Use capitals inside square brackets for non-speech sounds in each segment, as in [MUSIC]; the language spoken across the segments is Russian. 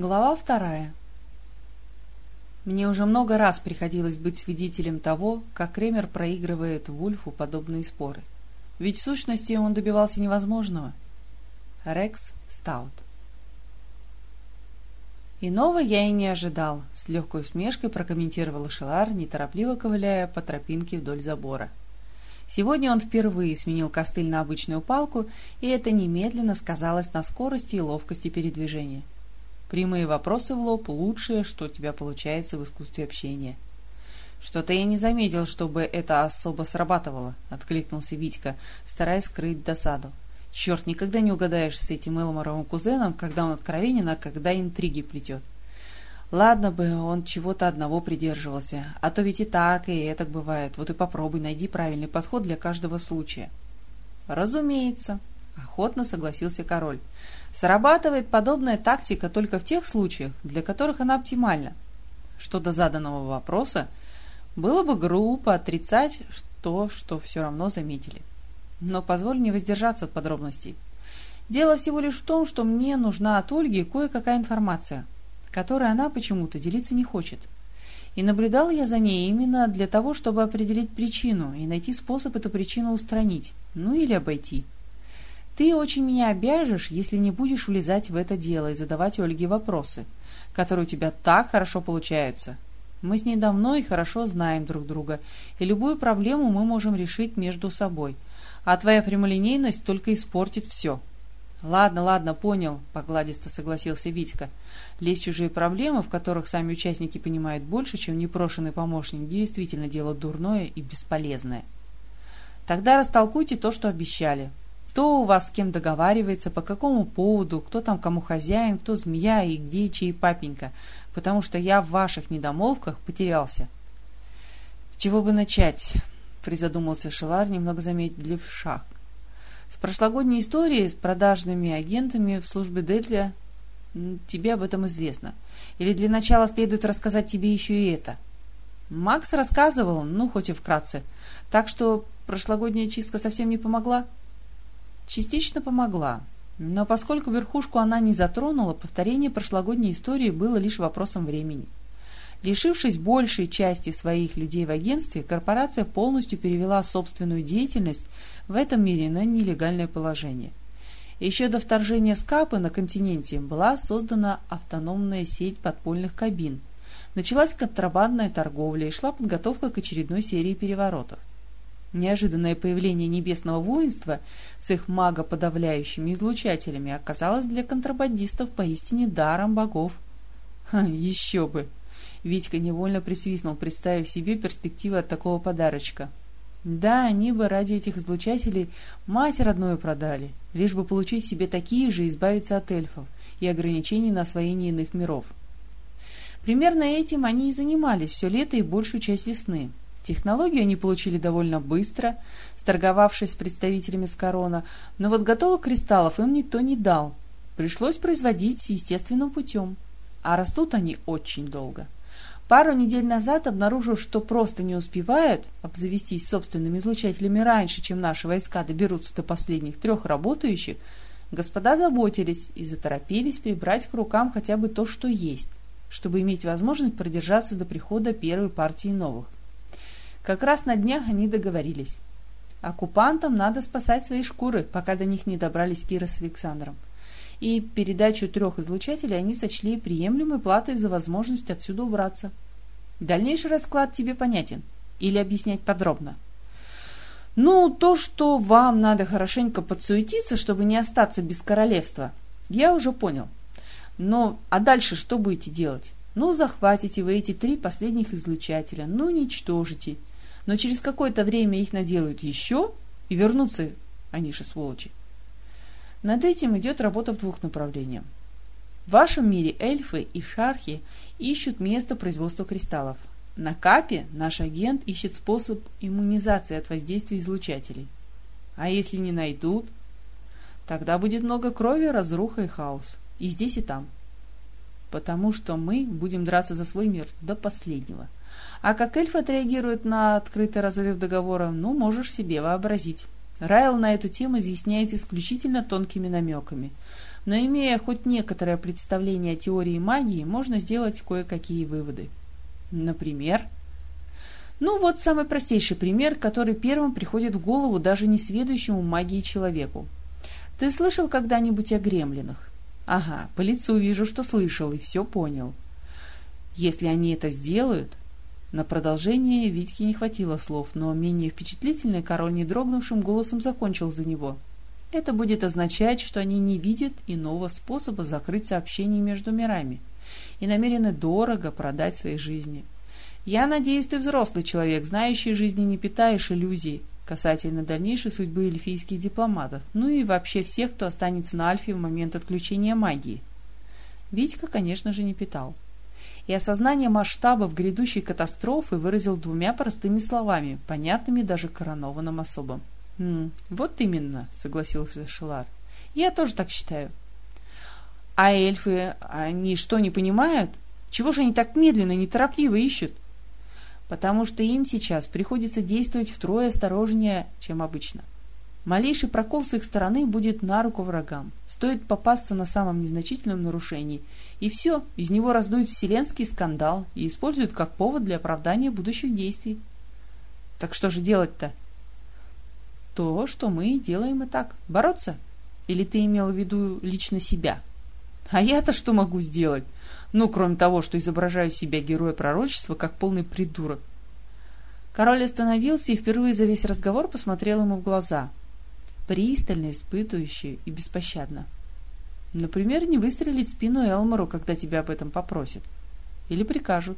Глава вторая. Мне уже много раз приходилось быть свидетелем того, как Кремер проигрывает Вульфу подобные споры. Ведь в сущности он добивался невозможного. Рекс Стаут. Иного я и не ожидал, с легкой усмешкой прокомментировал Шелар, неторопливо ковыляя по тропинке вдоль забора. Сегодня он впервые сменил костыль на обычную палку, и это немедленно сказалось на скорости и ловкости передвижения. Прямые вопросы в лоб – лучшее, что у тебя получается в искусстве общения. «Что-то я не заметил, чтобы это особо срабатывало», — откликнулся Витька, стараясь скрыть досаду. «Черт, никогда не угадаешь с этим Элморовым кузеном, когда он откровенен, а когда интриги плетет. Ладно бы он чего-то одного придерживался, а то ведь и так, и это бывает. Вот и попробуй, найди правильный подход для каждого случая». «Разумеется», — охотно согласился король. Срабатывает подобная тактика только в тех случаях, для которых она оптимальна. Что до заданного вопроса, было бы глупо отрицать то, что все равно заметили. Но позволь мне воздержаться от подробностей. Дело всего лишь в том, что мне нужна от Ольги кое-какая информация, которой она почему-то делиться не хочет. И наблюдал я за ней именно для того, чтобы определить причину и найти способ эту причину устранить, ну или обойти. Ты очень меня обяжешь, если не будешь влезать в это дело и задавать Ольге вопросы, которые у тебя так хорошо получаются. Мы с ней давно и хорошо знаем друг друга, и любую проблему мы можем решить между собой. А твоя прямолинейность только испортит все. «Ладно, ладно, понял», — погладисто согласился Витька. «Лезть чужие проблемы, в которых сами участники понимают больше, чем непрошенный помощник, действительно дело дурное и бесполезное». «Тогда растолкуйте то, что обещали. Кто у вас с кем договаривается, по какому поводу, кто там кому хозяин, кто змея и где чей папенька, потому что я в ваших недомолвках потерялся. С чего бы начать? Призадумался Шелар, немного замедлив шаг. С прошлогодней историей с продажными агентами в службе Дельта тебе об этом известно. Или для начала следует рассказать тебе еще и это? Макс рассказывал, ну, хоть и вкратце. Так что прошлогодняя чистка совсем не помогла? — частично помогла. Но поскольку верхушку она не затронула, повторение прошлогодней истории было лишь вопросом времени. Лишившись большей части своих людей в агентстве, корпорация полностью перевела собственную деятельность в этом мире на нелегальное положение. Еще до вторжения Скапы на континенте была создана автономная сеть подпольных кабин. Началась контрабандная торговля и шла подготовка к очередной серии переворотов. Неожиданное появление небесного воинства с их магоподавляющими излучателями оказалось для контрабандистов поистине даром богов. Ха, еще бы! Витька невольно присвистнул, представив себе перспективы от такого подарочка. Да, они бы ради этих излучателей мать родную продали, лишь бы получить себе такие же и избавиться от эльфов и ограничений на освоение иных миров. Примерно этим они и занимались все лето и большую часть весны. Технологию они получили довольно быстро, сторговавшись с представителями Скорона, но вот готовых кристаллов им никто не дал. Пришлось производить естественным путем. А растут они очень долго. Пару недель назад, обнаружив, что просто не успевают обзавестись собственными излучателями раньше, чем наши войска доберутся до последних трех работающих, господа заботились и заторопились прибрать к рукам хотя бы то, что есть, чтобы иметь возможность продержаться до прихода первой партии новых. Как раз на днях они договорились. Оккупантам надо спасать свои шкуры, пока до них не добрались Кира с Александром. И передачу трех излучателей они сочли приемлемой платой за возможность отсюда убраться. Дальнейший расклад тебе понятен. Или объяснять подробно? Ну, то, что вам надо хорошенько подсуетиться, чтобы не остаться без королевства, я уже понял. Но, а дальше что будете делать? Ну, захватите вы эти три последних излучателя, ну, уничтожите но через какое-то время их наделают еще, и вернутся они же сволочи. Над этим идет работа в двух направлениях. В вашем мире эльфы и шархи ищут место производства кристаллов. На Капе наш агент ищет способ иммунизации от воздействия излучателей. А если не найдут, тогда будет много крови, разруха и хаос. И здесь, и там. Потому что мы будем драться за свой мир до последнего – а как эльф отреагирует на открытый разрыв договора, ну, можешь себе вообразить. Райл на эту тему изъясняется исключительно тонкими намеками. но имея хоть некоторое представление о теории магии, можно сделать кое-какие выводы. Например, ну вот самый простейший пример, который первым приходит в голову даже несведущему магии человеку. Ты слышал когда-нибудь о гремлинах? Ага, по лицу вижу, что слышал и все понял. Если они это сделают... На продолжение Витьке не хватило слов, но менее впечатлительный король не дрогнувшим голосом закончил за него. Это будет означать, что они не видят иного способа закрыть сообщение между мирами и намерены дорого продать свои жизни. Я надеюсь, ты взрослый человек, знающий жизни не питаешь иллюзий касательно дальнейшей судьбы эльфийских дипломатов, ну и вообще всех, кто останется на Альфе в момент отключения магии. Витька, конечно же, не питал. И осознание масштабов грядущей катастрофы выразил двумя простыми словами, понятными даже коронованным особам. «М, «Вот именно», — согласился Шелар. «Я тоже так считаю». «А эльфы, они что, не понимают? Чего же они так медленно, неторопливо ищут?» потому что им сейчас приходится действовать втрое осторожнее, чем обычно. Малейший прокол с их стороны будет на руку врагам. Стоит попасться на самом незначительном нарушении, и все, из него раздуют вселенский скандал и используют как повод для оправдания будущих действий. Так что же делать-то? То, что мы делаем и так. Бороться? Или ты имел в виду лично себя? А я-то что могу сделать? Ну, кроме того, что изображаю себя героя пророчества, как полный придурок. Король остановился и впервые за весь разговор посмотрел ему в глаза. Пристально, испытывающе и беспощадно. Например, не выстрелить в спину Элмору, когда тебя об этом попросят. Или прикажут.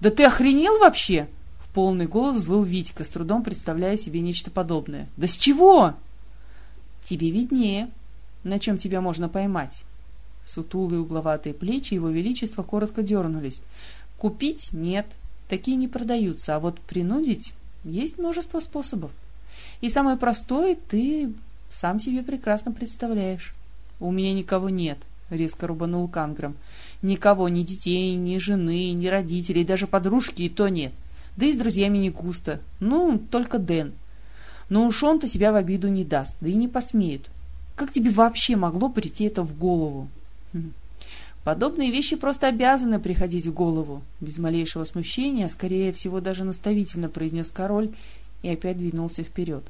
«Да ты охренел вообще?» В полный голос взвыл Витька, с трудом представляя себе нечто подобное. «Да с чего?» «Тебе виднее. На чем тебя можно поймать?» Сутулые угловатые плечи его величества коротко дернулись. «Купить? Нет. Такие не продаются, а вот принудить есть множество способов. И самый простой ты сам себе прекрасно представляешь. «У меня никого нет», — резко рубанул Канграм. «Никого, ни детей, ни жены, ни родителей, даже подружки и то нет. Да и с друзьями не густо. Ну, только Дэн. Но уж он-то себя в обиду не даст, да и не посмеет. Как тебе вообще могло прийти это в голову?» Подобные вещи просто обязаны приходить в голову. Без малейшего смущения, скорее всего, даже наставительно произнес король и опять двинулся вперед.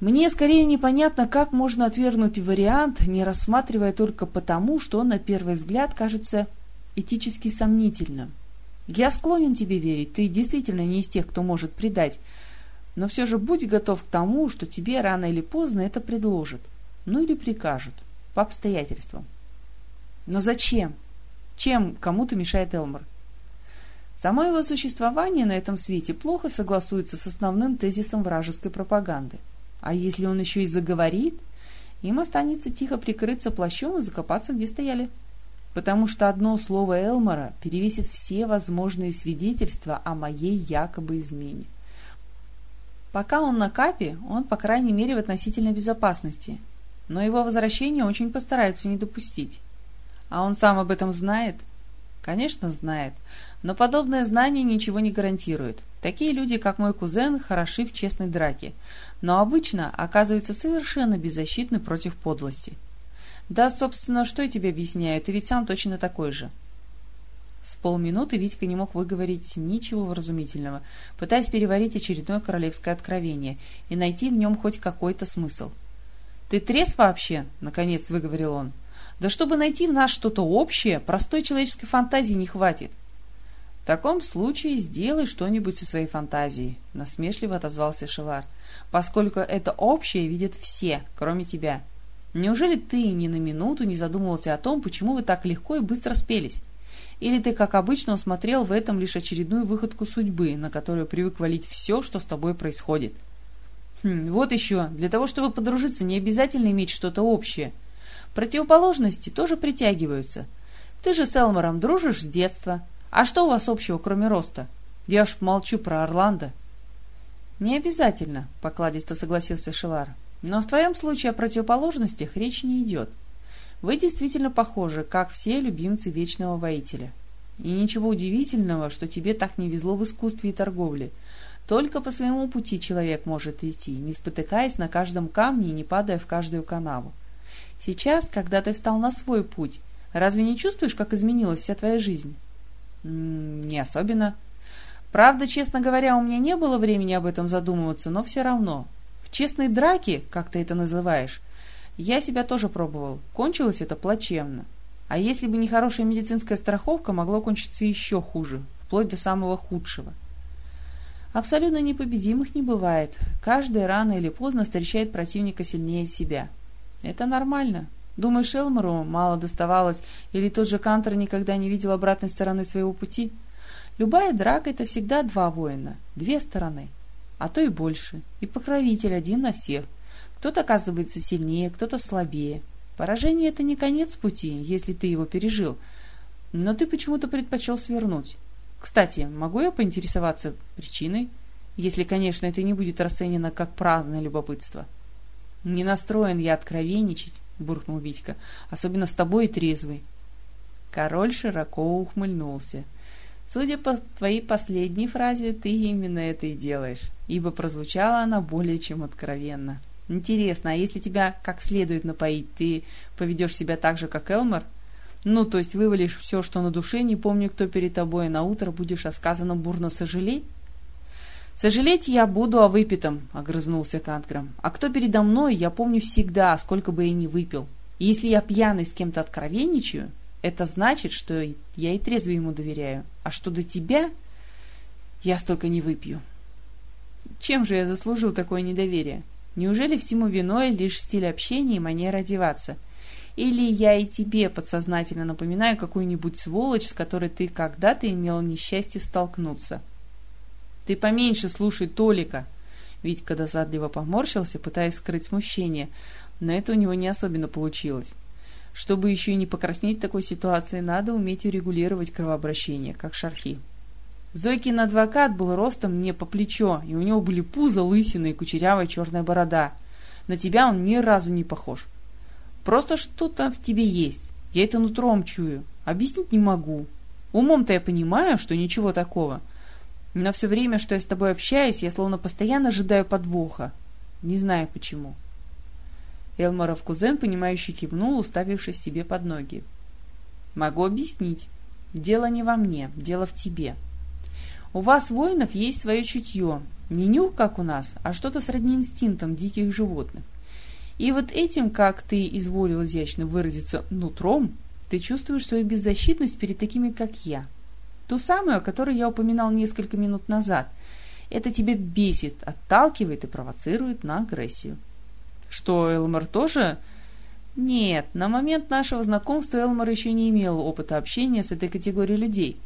Мне скорее непонятно, как можно отвергнуть вариант, не рассматривая только потому, что он на первый взгляд кажется этически сомнительным. Я склонен тебе верить, ты действительно не из тех, кто может предать, но все же будь готов к тому, что тебе рано или поздно это предложат, ну или прикажут, по обстоятельствам. Но зачем? Чем кому-то мешает Элмор? Само его существование на этом свете плохо согласуется с основным тезисом вражеской пропаганды. А если он еще и заговорит, им останется тихо прикрыться плащом и закопаться, где стояли. Потому что одно слово Элмора перевесит все возможные свидетельства о моей якобы измене. Пока он на капе, он, по крайней мере, в относительной безопасности. Но его возвращение очень постараются не допустить. А он сам об этом знает? Конечно, знает. Но подобное знание ничего не гарантирует. Такие люди, как мой кузен, хороши в честной драке, но обычно оказываются совершенно беззащитны против подлости. Да, собственно, что я тебе объясняю, ты ведь сам точно такой же. С полминуты Витька не мог выговорить ничего вразумительного, пытаясь переварить очередное королевское откровение и найти в нем хоть какой-то смысл. «Ты трезв вообще?» — наконец выговорил он. Да чтобы найти в нас что-то общее, простой человеческой фантазии не хватит. В таком случае сделай что-нибудь со своей фантазией, насмешливо отозвался Шелар, поскольку это общее видят все, кроме тебя. Неужели ты ни на минуту не задумывался о том, почему вы так легко и быстро спелись? Или ты, как обычно, усмотрел в этом лишь очередную выходку судьбы, на которую привык валить все, что с тобой происходит? Хм, вот еще, для того, чтобы подружиться, не обязательно иметь что-то общее – Противоположности тоже притягиваются. Ты же с Элмором дружишь с детства. А что у вас общего, кроме роста? Я уж молчу про Орландо. Не обязательно, покладисто согласился Шелар. Но в твоем случае о противоположностях речь не идет. Вы действительно похожи, как все любимцы Вечного Воителя. И ничего удивительного, что тебе так не везло в искусстве и торговле. Только по своему пути человек может идти, не спотыкаясь на каждом камне и не падая в каждую канаву. Сейчас, когда ты встал на свой путь, разве не чувствуешь, как изменилась вся твоя жизнь? Не особенно. Правда, честно говоря, у меня не было времени об этом задумываться, но все равно. В честной драке, как ты это называешь, я себя тоже пробовал. Кончилось это плачевно. А если бы не хорошая медицинская страховка, могло кончиться еще хуже, вплоть до самого худшего. Абсолютно непобедимых не бывает. Каждый рано или поздно встречает противника сильнее себя. Это нормально. Думаешь, Элмору мало доставалось, или тот же Кантер никогда не видел обратной стороны своего пути? Любая драка — это всегда два воина, две стороны, а то и больше, и покровитель один на всех. Кто-то оказывается сильнее, кто-то слабее. Поражение — это не конец пути, если ты его пережил, но ты почему-то предпочел свернуть. Кстати, могу я поинтересоваться причиной? Если, конечно, это не будет расценено как праздное любопытство. Не настроен я откровенничать, буркнул Витька. «Особенно с тобой трезвый». Король широко ухмыльнулся. «Судя по твоей последней фразе, ты именно это и делаешь, ибо прозвучала она более чем откровенно. Интересно, а если тебя как следует напоить, ты поведешь себя так же, как Элмор? Ну, то есть вывалишь все, что на душе, не помню, кто перед тобой, и на утро будешь о сказанном бурно сожалеть?» «Сожалеть я буду о выпитом», — огрызнулся Кантграм. «А кто передо мной, я помню всегда, сколько бы я ни выпил. И если я пьяный с кем-то откровенничаю, это значит, что я и трезво ему доверяю. А что до тебя, я столько не выпью». Чем же я заслужил такое недоверие? Неужели всему виной лишь стиль общения и манера одеваться? Или я и тебе подсознательно напоминаю какую-нибудь сволочь, с которой ты когда-то имел несчастье столкнуться?» «Ты поменьше слушай Толика!» Витька досадливо поморщился, пытаясь скрыть смущение, но это у него не особенно получилось. Чтобы еще и не покраснеть такой ситуации, надо уметь урегулировать кровообращение, как шархи. Зойкин адвокат был ростом не по плечо, и у него были пузо, лысина и кучерявая черная борода. На тебя он ни разу не похож. Просто что-то в тебе есть. Я это нутром чую. Объяснить не могу. Умом-то я понимаю, что ничего такого. Но все время, что я с тобой общаюсь, я словно постоянно ожидаю подвоха. Не знаю почему. Элморов кузен, понимающий, кивнул, уставившись себе под ноги. Могу объяснить. Дело не во мне, дело в тебе. У вас, воинов, есть свое чутье. Не нюх, как у нас, а что-то сродни инстинктам диких животных. И вот этим, как ты изволил изящно выразиться, нутром, ты чувствуешь свою беззащитность перед такими, как я. Ту самую, о которой я упоминал несколько минут назад. Это тебя бесит, отталкивает и провоцирует на агрессию. Что, Элмор тоже... Нет, на момент нашего знакомства Элмор еще не имел опыта общения с этой категорией людей.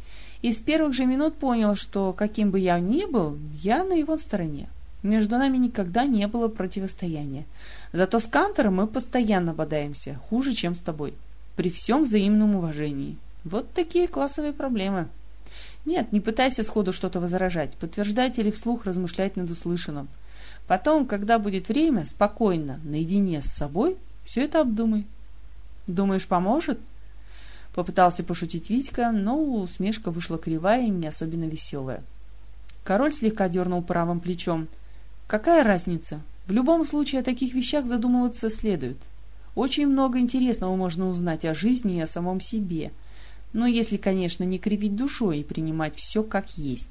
И с первых же минут понял, что каким бы я ни был, я на его стороне. Между нами никогда не было противостояния. Зато с Кантором мы постоянно бодаемся, хуже, чем с тобой. При всем взаимном уважении. Вот такие классовые проблемы. Нет, не пытайся сходу что-то возражать, подтверждать или вслух размышлять над услышанным. Потом, когда будет время, спокойно, наедине с собой, все это обдумай. Думаешь, поможет? Попытался пошутить Витька, но усмешка вышла кривая и не особенно веселая. Король слегка дернул правым плечом. Какая разница? В любом случае о таких вещах задумываться следует. Очень много интересного можно узнать о жизни и о самом себе – но если, конечно, не кривить душой и принимать все как есть.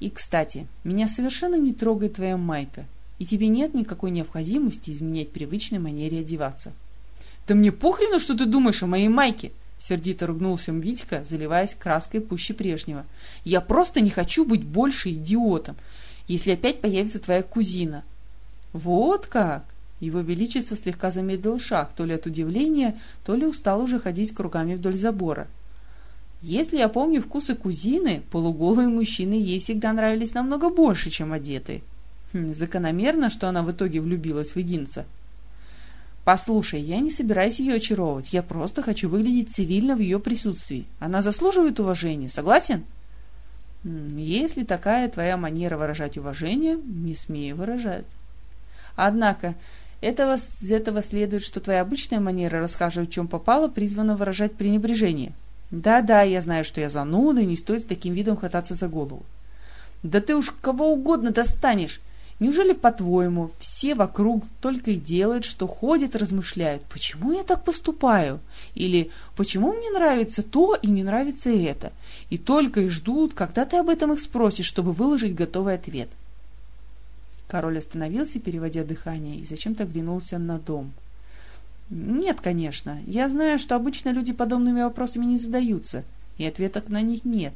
И, кстати, меня совершенно не трогает твоя майка, и тебе нет никакой необходимости изменять привычной манере одеваться. «Да мне похрену, что ты думаешь о моей майке!» Сердито ругнулся Витька, заливаясь краской пуще прежнего. «Я просто не хочу быть больше идиотом, если опять появится твоя кузина». «Вот как!» Его Величество слегка замедлил шаг, то ли от удивления, то ли устал уже ходить кругами вдоль забора. Если я помню вкусы кузины, полуголые мужчины ей всегда нравились намного больше, чем одетые. Хм, закономерно, что она в итоге влюбилась в Эгинса. «Послушай, я не собираюсь ее очаровывать, я просто хочу выглядеть цивильно в ее присутствии. Она заслуживает уважения, согласен?» «Если такая твоя манера выражать уважение, не смею выражать». «Однако, этого, из этого следует, что твоя обычная манера расхаживать чем попало призвана выражать пренебрежение». Да-да, я знаю, что я зануда, и не стоит с таким видом хвататься за голову. Да ты уж кого угодно достанешь. Неужели, по-твоему, все вокруг только и делают, что ходят, размышляют, почему я так поступаю? Или почему мне нравится то и не нравится это? И только и ждут, когда ты об этом их спросишь, чтобы выложить готовый ответ. Король остановился, переводя дыхание, и зачем-то оглянулся на дом. Нет, конечно. Я знаю, что обычно люди подобными вопросами не задаются, и ответов на них нет.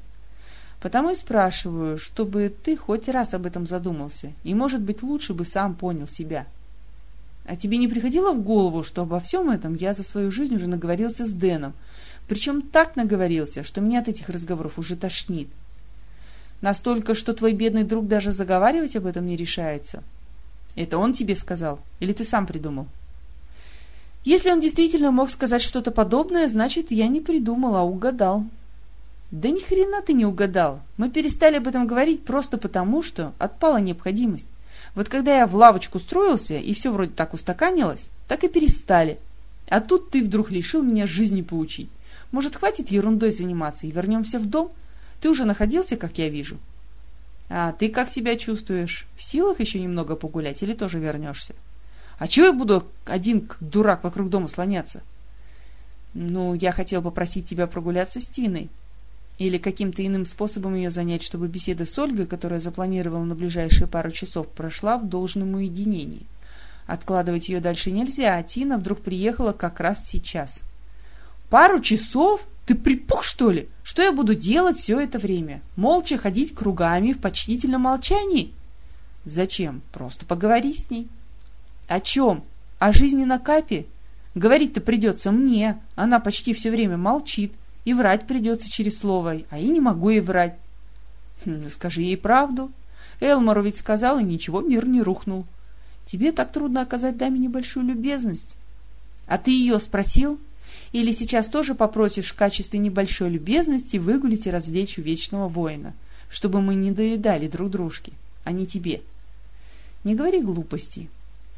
Потому и спрашиваю, чтобы ты хоть раз об этом задумался, и, может быть, лучше бы сам понял себя. А тебе не приходило в голову, что обо всем этом я за свою жизнь уже наговорился с Дэном, причем так наговорился, что меня от этих разговоров уже тошнит. Настолько, что твой бедный друг даже заговаривать об этом не решается. Это он тебе сказал? Или ты сам придумал? Если он действительно мог сказать что-то подобное, значит, я не придумал, а угадал. Да ни хрена ты не угадал. Мы перестали об этом говорить просто потому, что отпала необходимость. Вот когда я в лавочку строился, и все вроде так устаканилось, так и перестали. А тут ты вдруг решил меня жизни поучить. Может, хватит ерундой заниматься и вернемся в дом? Ты уже находился, как я вижу. А ты как себя чувствуешь? В силах еще немного погулять или тоже вернешься? А чего я буду один, как дурак, вокруг дома слоняться? Ну, я хотел попросить тебя прогуляться с Тиной. Или каким-то иным способом ее занять, чтобы беседа с Ольгой, которая запланировала на ближайшие пару часов, прошла в должном уединении. Откладывать ее дальше нельзя, а Тина вдруг приехала как раз сейчас. «Пару часов? Ты припух, что ли? Что я буду делать все это время? Молча ходить кругами в почтительном молчании?» «Зачем? Просто поговори с ней». «О чем? О жизни на капе? Говорить-то придется мне. Она почти все время молчит. И врать придется через слово, а я не могу ей врать. Хм, скажи ей правду. Элмору ведь сказал, и ничего, мир не рухнул. Тебе так трудно оказать даме небольшую любезность. А ты ее спросил? Или сейчас тоже попросишь в качестве небольшой любезности выгулить и развлечь у вечного воина, чтобы мы не доедали друг дружке, а не тебе? Не говори глупостей.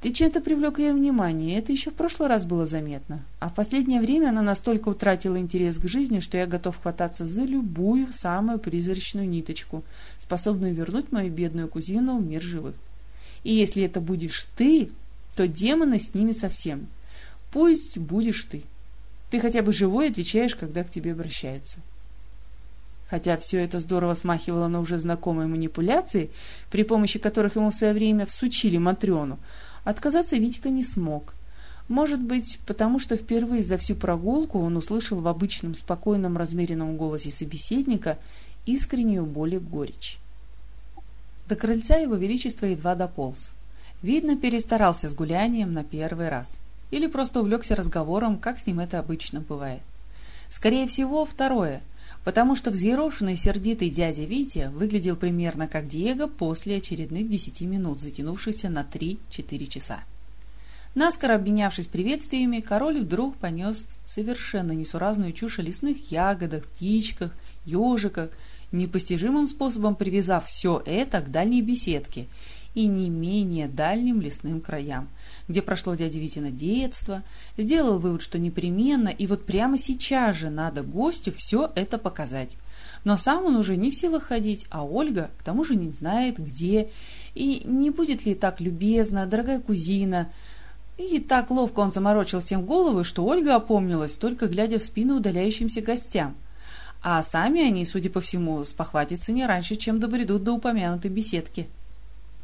Ты чем-то привлек ее внимание, это еще в прошлый раз было заметно. А в последнее время она настолько утратила интерес к жизни, что я готов хвататься за любую самую призрачную ниточку, способную вернуть мою бедную кузину в мир живых. И если это будешь ты, то демоны с ними совсем. Пусть будешь ты. Ты хотя бы живой отвечаешь, когда к тебе обращаются. Хотя все это здорово смахивало на уже знакомые манипуляции, при помощи которых ему в свое время всучили Матрёну, Отказаться Витька не смог. Может быть, потому что впервые за всю прогулку он услышал в обычном спокойном размеренном голосе собеседника искреннюю боль и горечь. До крыльца его величество едва дополз. Видно, перестарался с гулянием на первый раз. Или просто увлекся разговором, как с ним это обычно бывает. Скорее всего, второе, потому что взъерошенный сердитый дядя Витя выглядел примерно как Диего после очередных десяти минут, затянувшихся на три-четыре часа. Наскоро обменявшись приветствиями, король вдруг понес совершенно несуразную чушь о лесных ягодах, птичках, ежиках, непостижимым способом привязав все это к дальней беседке и не менее дальним лесным краям, где прошло дядя Витина детство, сделал вывод, что непременно и вот прямо сейчас же надо гостю все это показать. Но сам он уже не в силах ходить, а Ольга к тому же не знает где, и не будет ли так любезно, дорогая кузина. И так ловко он заморочил всем головы, что Ольга опомнилась, только глядя в спину удаляющимся гостям. А сами они, судя по всему, спохватятся не раньше, чем добредут до упомянутой беседки.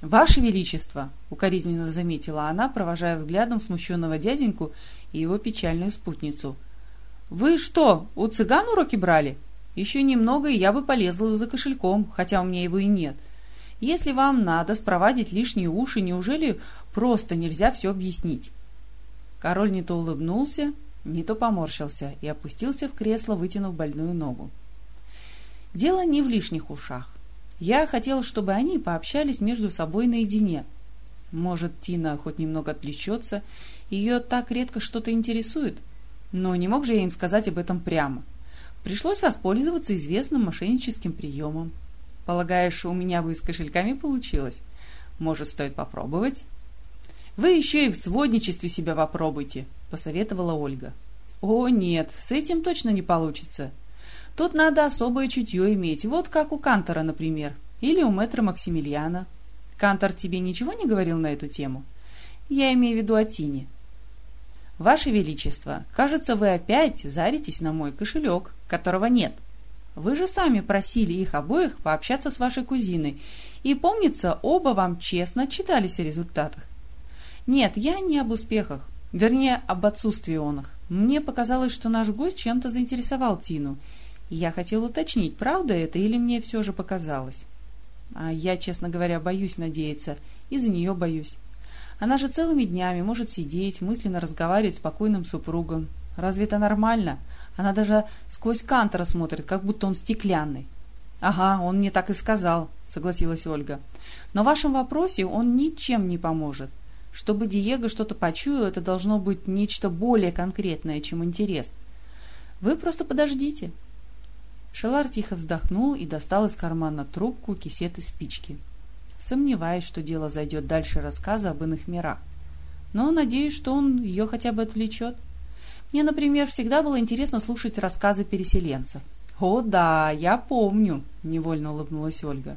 «Ваше Величество!» — укоризненно заметила она, провожая взглядом смущенного дяденьку и его печальную спутницу. «Вы что, у цыган уроки брали? Еще немного, и я бы полезла за кошельком, хотя у меня его и нет. Если вам надо спровадить лишние уши, неужели просто нельзя все объяснить?» Король не то улыбнулся, не то поморщился и опустился в кресло, вытянув больную ногу. Дело не в лишних ушах. Я хотел, чтобы они пообщались между собой наедине. Может, Тина хоть немного отвлечется, ее так редко что-то интересует. Но не мог же я им сказать об этом прямо. Пришлось воспользоваться известным мошенническим приемом. Полагаешь, у меня бы с кошельками получилось? Может, стоит попробовать? Вы еще и в сводничестве себя попробуйте, посоветовала Ольга. О, нет, с этим точно не получится. Тут надо особое чутье иметь, вот как у Кантора, например, или у мэтра Максимилиана. Кантор тебе ничего не говорил на эту тему? Я имею в виду о Тине. Ваше Величество, кажется, вы опять заритесь на мой кошелек, которого нет. Вы же сами просили их обоих пообщаться с вашей кузиной, и, помнится, оба вам честно отчитались о результатах. Нет, я не об успехах, вернее, об отсутствии он их. Мне показалось, что наш гость чем-то заинтересовал Тину, я хотел уточнить, правда это или мне все же показалось. А я, честно говоря, боюсь надеяться, и за нее боюсь. Она же целыми днями может сидеть, мысленно разговаривать с покойным супругом. Разве это нормально? Она даже сквозь Кантора смотрит, как будто он стеклянный. «Ага, он мне так и сказал», — согласилась Ольга. «Но в вашем вопросе он ничем не поможет. Чтобы Диего что-то почуял, это должно быть нечто более конкретное, чем интерес. Вы просто подождите». Шелар тихо вздохнул и достал из кармана трубку, кисет и спички. Сомневаюсь, что дело зайдет дальше рассказа об иных мирах. Но надеюсь, что он ее хотя бы отвлечет. Мне, например, всегда было интересно слушать рассказы переселенцев. «О, да, я помню», — невольно улыбнулась Ольга.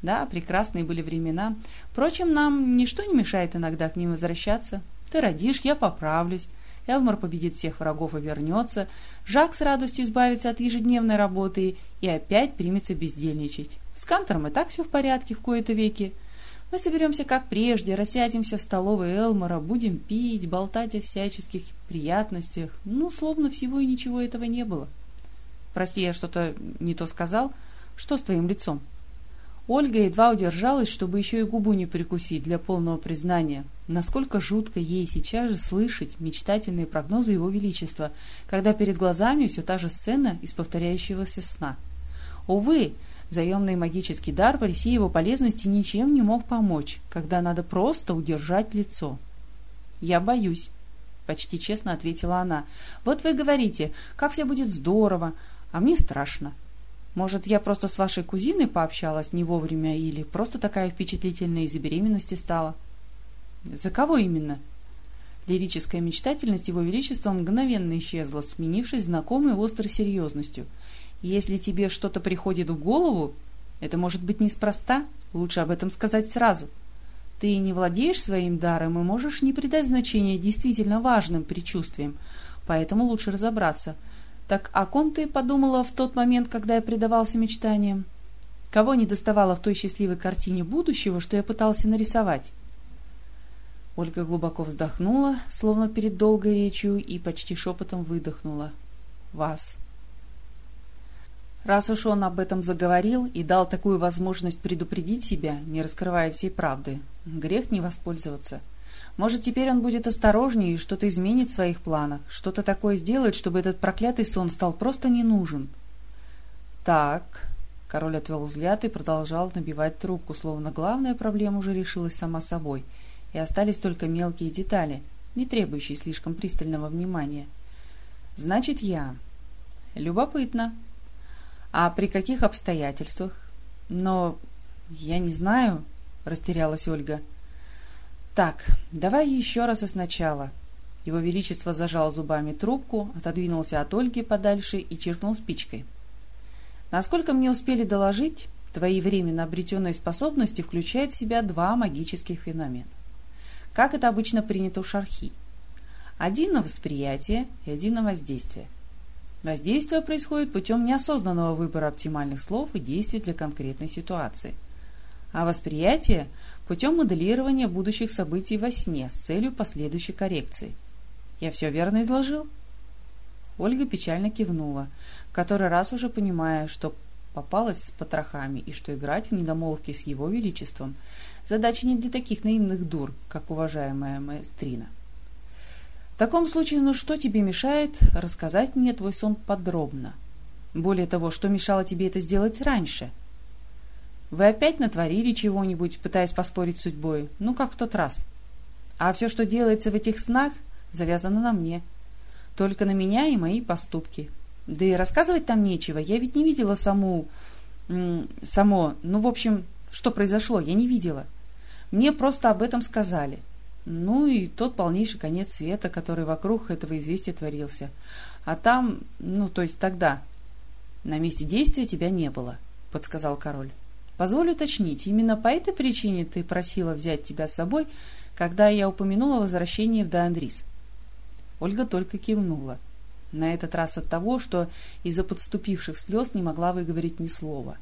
«Да, прекрасные были времена. Впрочем, нам ничто не мешает иногда к ним возвращаться. Ты родишь, я поправлюсь. Элмор победит всех врагов и вернется. Жак с радостью избавится от ежедневной работы и опять примется бездельничать. С Кантором и так все в порядке в кои-то веки. Мы соберемся как прежде, рассядемся в столовой Элмора, будем пить, болтать о всяческих приятностях. Ну, словно всего и ничего этого не было. Прости, я что-то не то сказал. Что с твоим лицом? Ольга едва удержалась, чтобы еще и губу не прикусить для полного признания, насколько жутко ей сейчас же слышать мечтательные прогнозы Его Величества, когда перед глазами все та же сцена из повторяющегося сна. Увы, Заемный магический дар при всей его полезности ничем не мог помочь, когда надо просто удержать лицо. «Я боюсь», — почти честно ответила она. «Вот вы говорите, как все будет здорово, а мне страшно. Может, я просто с вашей кузиной пообщалась не вовремя или просто такая впечатлительная из-за беременности стала?» «За кого именно?» Лирическая мечтательность его величества мгновенно исчезла, сменившись знакомой острой серьезностью — если тебе что-то приходит в голову, это может быть неспроста, лучше об этом сказать сразу. Ты не владеешь своим даром и можешь не придать значения действительно важным предчувствиям, поэтому лучше разобраться. Так о ком ты подумала в тот момент, когда я предавался мечтаниям? Кого не доставала в той счастливой картине будущего, что я пытался нарисовать? Ольга глубоко вздохнула, словно перед долгой речью, и почти шепотом выдохнула. «Вас». Раз уж он об этом заговорил и дал такую возможность предупредить себя, не раскрывая всей правды, грех не воспользоваться. Может, теперь он будет осторожнее и что-то изменит в своих планах, что-то такое сделает, чтобы этот проклятый сон стал просто не нужен. Так, король отвел взгляд и продолжал набивать трубку, словно главная проблема уже решилась сама собой, и остались только мелкие детали, не требующие слишком пристального внимания. Значит, я. Любопытно. А при каких обстоятельствах? Но я не знаю, растерялась Ольга. Так, давай еще раз и сначала. Его Величество зажал зубами трубку, отодвинулся от Ольги подальше и чиркнул спичкой. Насколько мне успели доложить, твои временно обретенные способности включают в себя два магических феномена. Как это обычно принято у шархи. Один на восприятие и один на воздействие – Воздействие происходит путем неосознанного выбора оптимальных слов и действий для конкретной ситуации. А восприятие – путем моделирования будущих событий во сне с целью последующей коррекции. Я все верно изложил? Ольга печально кивнула, в который раз уже понимая, что попалась с потрохами и что играть в недомолвки с его величеством – задача не для таких наивных дур, как уважаемая маэстрина. В таком случае, ну что тебе мешает рассказать мне твой сон подробно? Более того, что мешало тебе это сделать раньше? Вы опять натворили чего-нибудь, пытаясь поспорить с судьбой, ну как в тот раз. А все, что делается в этих снах, завязано на мне. Только на меня и мои поступки. Да и рассказывать там нечего, я ведь не видела саму... само... Ну, в общем, что произошло, я не видела. Мне просто об этом сказали. — ну и тот полнейший конец света, который вокруг этого известия творился. А там, ну то есть тогда, на месте действия тебя не было, подсказал король. Позволь уточнить, именно по этой причине ты просила взять тебя с собой, когда я упомянула возвращение в Даандрис?» Ольга только кивнула. На этот раз от того, что из-за подступивших слез не могла выговорить ни слова.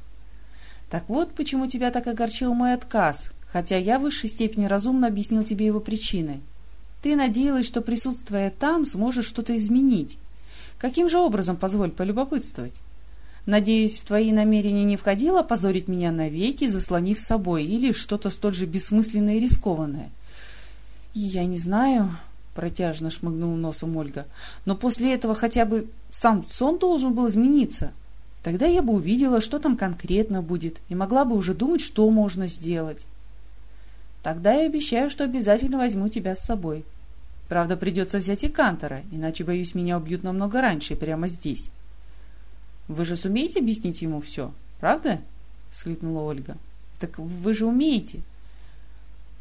«Так вот, почему тебя так огорчил мой отказ, хотя я в высшей степени разумно объяснил тебе его причины. Ты надеялась, что, присутствуя там, сможешь что-то изменить. Каким же образом, позволь полюбопытствовать? Надеюсь, в твои намерения не входило опозорить меня навеки, заслонив собой, или что-то столь же бессмысленное и рискованное?» «Я не знаю», — протяжно шмыгнул носом Ольга. «Но после этого хотя бы сам сон должен был измениться. Тогда я бы увидела, что там конкретно будет, и могла бы уже думать, что можно сделать. Тогда я обещаю, что обязательно возьму тебя с собой. Правда, придется взять и Кантора, иначе, боюсь, меня убьют намного раньше, прямо здесь». «Вы же сумеете объяснить ему все, правда?» — всхлипнула Ольга. «Так вы же умеете!»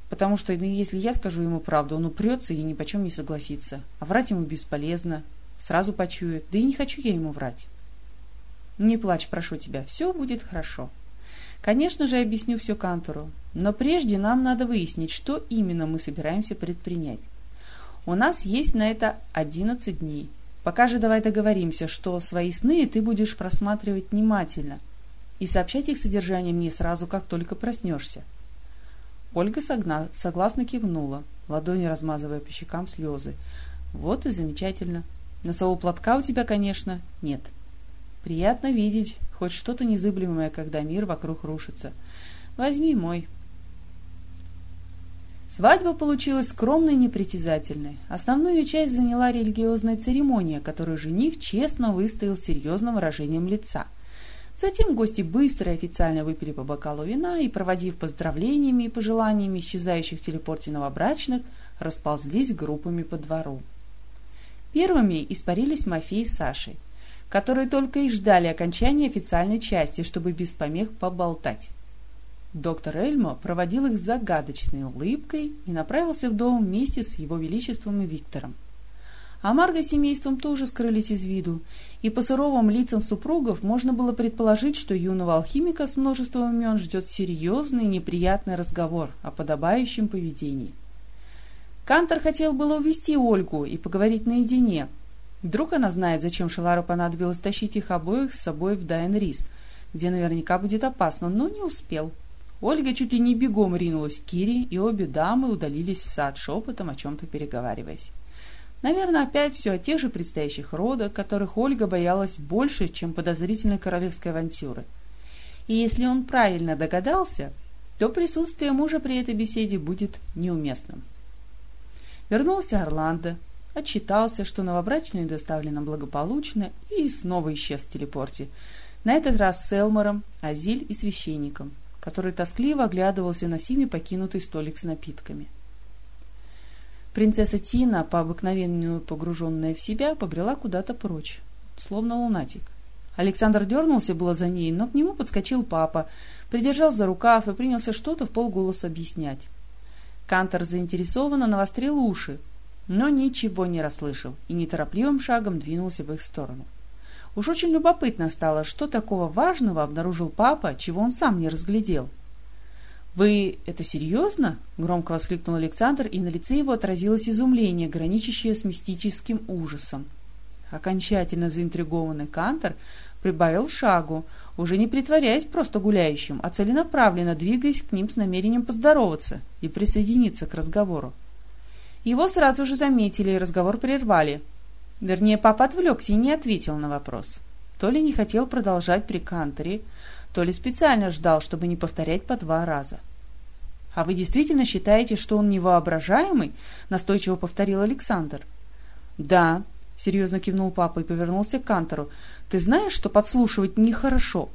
Потому что ну, если я скажу ему правду, он упрется и ни почем не согласится. А врать ему бесполезно. Сразу почует. Да и не хочу я ему врать. Не плачь, прошу тебя. Все будет хорошо. Конечно же, объясню все Кантору. Но прежде нам надо выяснить, что именно мы собираемся предпринять. У нас есть на это 11 дней. Пока же давай договоримся, что свои сны ты будешь просматривать внимательно и сообщать их содержание мне сразу, как только проснешься. Ольга согна... согласно кивнула, ладонью размазывая по щекам слезы. «Вот и замечательно. Носового платка у тебя, конечно, нет. Приятно видеть хоть что-то незыблемое, когда мир вокруг рушится. Возьми мой». Свадьба получилась скромной и непритязательной. Основную часть заняла религиозная церемония, которую жених честно выстоял серьезным выражением лица – Затем гости быстро и официально выпили по бокалу вина и, проводив поздравлениями и пожеланиями исчезающих в телепорте новобрачных, расползлись группами по двору. Первыми испарились Мафей с Сашей, которые только и ждали окончания официальной части, чтобы без помех поболтать. Доктор Эльмо проводил их загадочной улыбкой и направился в дом вместе с его величеством и Виктором. А Марго с семейством тоже скрылись из виду, и по суровым лицам супругов можно было предположить, что юного алхимика с множеством имен ждет серьезный неприятный разговор о подобающем поведении. Кантор хотел было увести Ольгу и поговорить наедине. Вдруг она знает, зачем Шелару понадобилось тащить их обоих с собой в Дайнрис, где наверняка будет опасно, но не успел. Ольга чуть ли не бегом ринулась к Кире, и обе дамы удалились в сад шепотом, о чем-то переговариваясь. Наверное, опять все о тех же предстоящих родах, которых Ольга боялась больше, чем подозрительной королевской авантюры. И если он правильно догадался, то присутствие мужа при этой беседе будет неуместным. Вернулся Орландо, отчитался, что новобрачные доставлено благополучно, и снова исчез в телепорте. На этот раз с Элмором, Азиль и священником, который тоскливо оглядывался на всеми покинутый столик с напитками. — Принцесса Тина, по обыкновению погруженная в себя, побрела куда-то прочь, словно лунатик. Александр дернулся было за ней, но к нему подскочил папа, придержал за рукав и принялся что-то в полголоса объяснять. Кантор заинтересованно навострил уши, но ничего не расслышал и неторопливым шагом двинулся в их сторону. Уж очень любопытно стало, что такого важного обнаружил папа, чего он сам не разглядел. «Вы это серьезно?» — громко воскликнул Александр, и на лице его отразилось изумление, граничащее с мистическим ужасом. Окончательно заинтригованный Кантор прибавил шагу, уже не притворяясь просто гуляющим, а целенаправленно двигаясь к ним с намерением поздороваться и присоединиться к разговору. Его сразу же заметили и разговор прервали. Вернее, папа отвлекся и не ответил на вопрос. То ли не хотел продолжать при Канторе, то ли специально ждал, чтобы не повторять по два раза. «А вы действительно считаете, что он невоображаемый?» — настойчиво повторил Александр. «Да», — серьезно кивнул папа и повернулся к Кантору. «Ты знаешь, что подслушивать нехорошо?»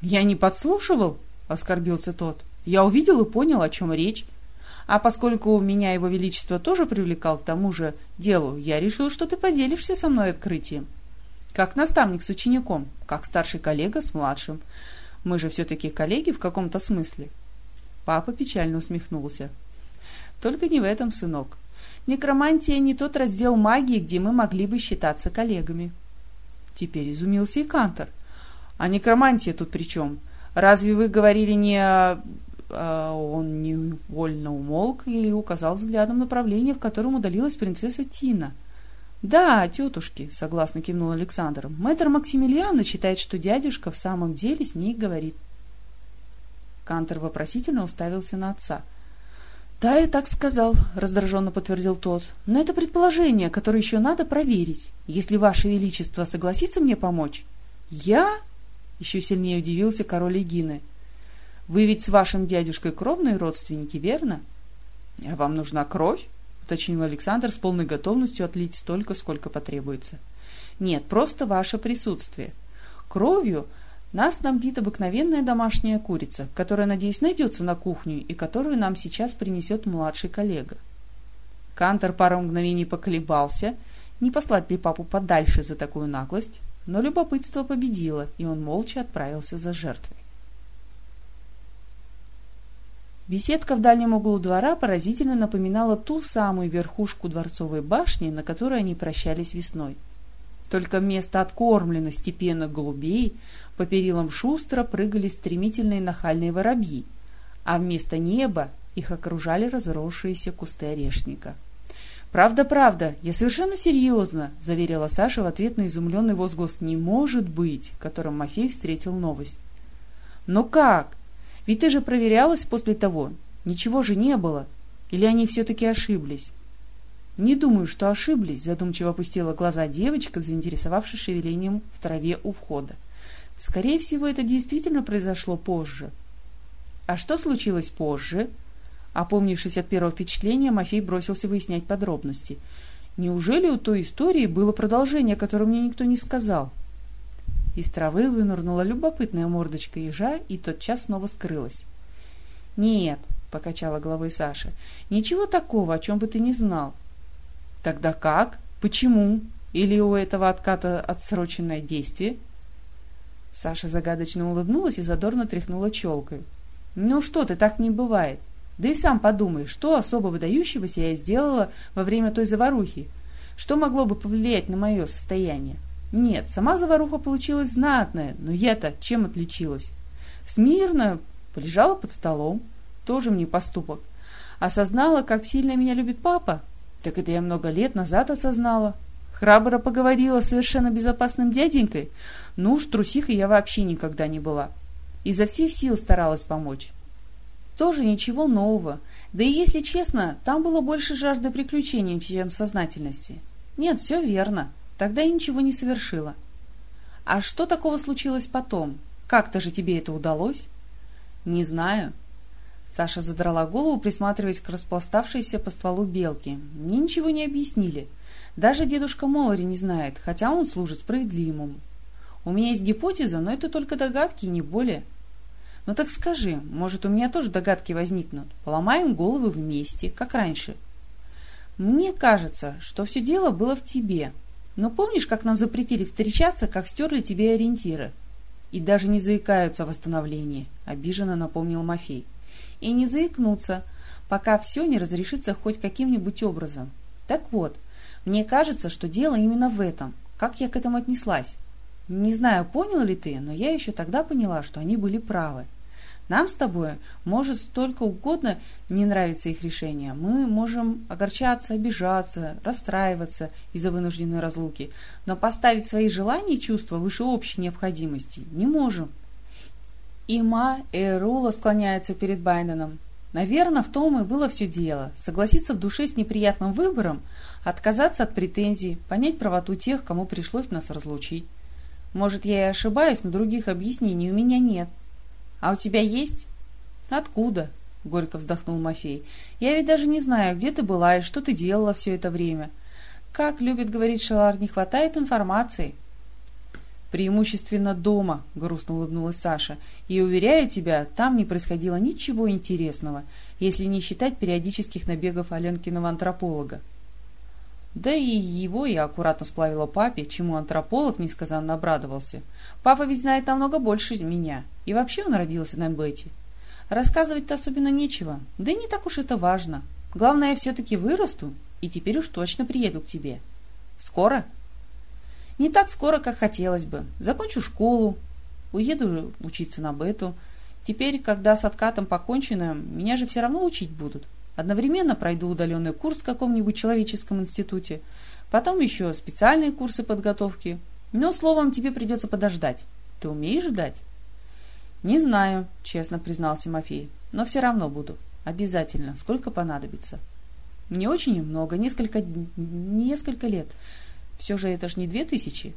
«Я не подслушивал?» — оскорбился тот. «Я увидел и понял, о чем речь. А поскольку меня его величество тоже привлекал к тому же делу, я решил, что ты поделишься со мной открытием. Как наставник с учеником, как старший коллега с младшим. Мы же все-таки коллеги в каком-то смысле. Папа печально усмехнулся. Только не в этом, сынок. Некромантия не тот раздел магии, где мы могли бы считаться коллегами. Теперь изумился и Кантор. А некромантия тут при чем? Разве вы говорили не о...» а Он невольно умолк и указал взглядом направление, в котором удалилась принцесса Тина. «Да, тетушки», — согласно кивнул Александр. «Мэтр Максимилиана считает, что дядюшка в самом деле с ней говорит». Кантер вопросительно уставился на отца. «Да, я так сказал», — раздраженно подтвердил тот. «Но это предположение, которое еще надо проверить. Если Ваше Величество согласится мне помочь...» «Я?» — еще сильнее удивился король Эгины. «Вы ведь с вашим дядюшкой кровные родственники, верно?» «А вам нужна кровь?» — уточнил Александр с полной готовностью отлить столько, сколько потребуется. «Нет, просто ваше присутствие. Кровью нас снабдит обыкновенная домашняя курица, которая, надеюсь, найдется на кухню и которую нам сейчас принесет младший коллега. Кантор пару мгновений поколебался, не послать ли папу подальше за такую наглость, но любопытство победило, и он молча отправился за жертвой. Беседка в дальнем углу двора поразительно напоминала ту самую верхушку дворцовой башни, на которой они прощались весной. Только вместо откормленных степенных голубей по перилам шустро прыгали стремительные нахальные воробьи, а вместо неба их окружали разросшиеся кусты орешника. «Правда, правда, я совершенно серьезно», — заверила Саша в ответ на изумленный возглас «Не может быть», которым Мафей встретил новость. «Но как? Ведь ты же проверялась после того. Ничего же не было. Или они все-таки ошиблись?» «Не думаю, что ошиблись», — задумчиво опустила глаза девочка, заинтересовавшись шевелением в траве у входа. Скорее всего, это действительно произошло позже. А что случилось позже? Опомнившись от первого впечатления, Мафей бросился выяснять подробности. Неужели у той истории было продолжение, которое мне никто не сказал? Из травы вынырнула любопытная мордочка ежа и тотчас снова скрылась. «Нет», — покачала головой Саша, — «ничего такого, о чем бы ты не знал». «Тогда как? Почему? Или у этого отката отсроченное действие?» Саша загадочно улыбнулась и задорно тряхнула челкой. «Ну что ты, так не бывает. Да и сам подумай, что особо выдающегося я сделала во время той заварухи? Что могло бы повлиять на мое состояние? Нет, сама заваруха получилась знатная, но я-то чем отличилась? Смирно полежала под столом, тоже мне поступок. Осознала, как сильно меня любит папа? Так это я много лет назад осознала. Храбро поговорила с совершенно безопасным дяденькой. Ну уж трусихой я вообще никогда не была. Изо всех сил старалась помочь. Тоже ничего нового. Да и если честно, там было больше жажды приключений, чем сознательности. Нет, все верно. Тогда я ничего не совершила. А что такого случилось потом? Как-то же тебе это удалось? Не знаю. Саша задрала голову, присматриваясь к распластавшейся по стволу белке. Мне ничего не объяснили. Даже дедушка Молори не знает, хотя он служит справедливому. У меня есть гипотеза, но это только догадки и не более. Ну так скажи, может, у меня тоже догадки возникнут. Поломаем головы вместе, как раньше. Мне кажется, что все дело было в тебе. Но помнишь, как нам запретили встречаться, как стерли тебе ориентиры? И даже не заикаются о восстановлении, обиженно напомнил Мафей. И не заикнуться, пока все не разрешится хоть каким-нибудь образом. Так вот, мне кажется, что дело именно в этом. Как я к этому отнеслась? Не знаю, понял ли ты, но я еще тогда поняла, что они были правы. Нам с тобой может столько угодно не нравиться их решение. Мы можем огорчаться, обижаться, расстраиваться из-за вынужденной разлуки, но поставить свои желания и чувства выше общей необходимости не можем. Има Эрула склоняется перед Байденом. Наверное, в том и было все дело. Согласиться в душе с неприятным выбором, отказаться от претензий, понять правоту тех, кому пришлось нас разлучить. Может, я и ошибаюсь, но других объяснений у меня нет. А у тебя есть? Откуда? Горько вздохнул Мафей. Я ведь даже не знаю, где ты была и что ты делала все это время. Как любит говорить Шелар, не хватает информации. «Преимущественно дома», — грустно улыбнулась Саша. «И, уверяю тебя, там не происходило ничего интересного, если не считать периодических набегов Аленкиного антрополога. Да и его я аккуратно сплавила папе, чему антрополог несказанно обрадовался. Папа ведь знает намного больше меня. И вообще он родился на Бете. Рассказывать-то особенно нечего. Да и не так уж это важно. Главное, я все-таки вырасту, и теперь уж точно приеду к тебе. Скоро? Не так скоро, как хотелось бы. Закончу школу. Уеду учиться на бету. Теперь, когда с откатом покончено, меня же все равно учить будут. Одновременно пройду удаленный курс в каком-нибудь человеческом институте. Потом еще специальные курсы подготовки. Но, словом, тебе придется подождать. Ты умеешь ждать? Не знаю, честно признался Мафей. Но все равно буду. Обязательно. Сколько понадобится. Не очень много. Несколько, несколько лет. Все же это ж не две тысячи.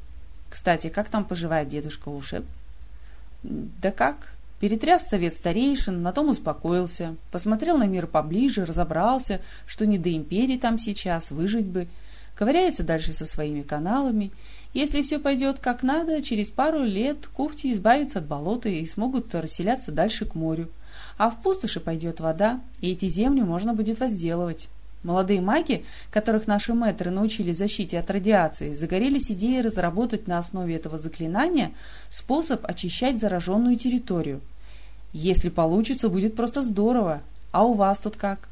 Кстати, как там поживает дедушка Ушеб? Да как? Перетряс совет старейшин, на том успокоился. Посмотрел на мир поближе, разобрался, что не до империи там сейчас, выжить бы. Ковыряется дальше со своими каналами. Если все пойдет как надо, через пару лет кухти избавятся от болота и смогут расселяться дальше к морю. А в пустоши пойдет вода, и эти земли можно будет возделывать. Молодые маги, которых наши мэтры научили защите от радиации, загорелись идеей разработать на основе этого заклинания способ очищать зараженную территорию. Если получится, будет просто здорово. А у вас тут как?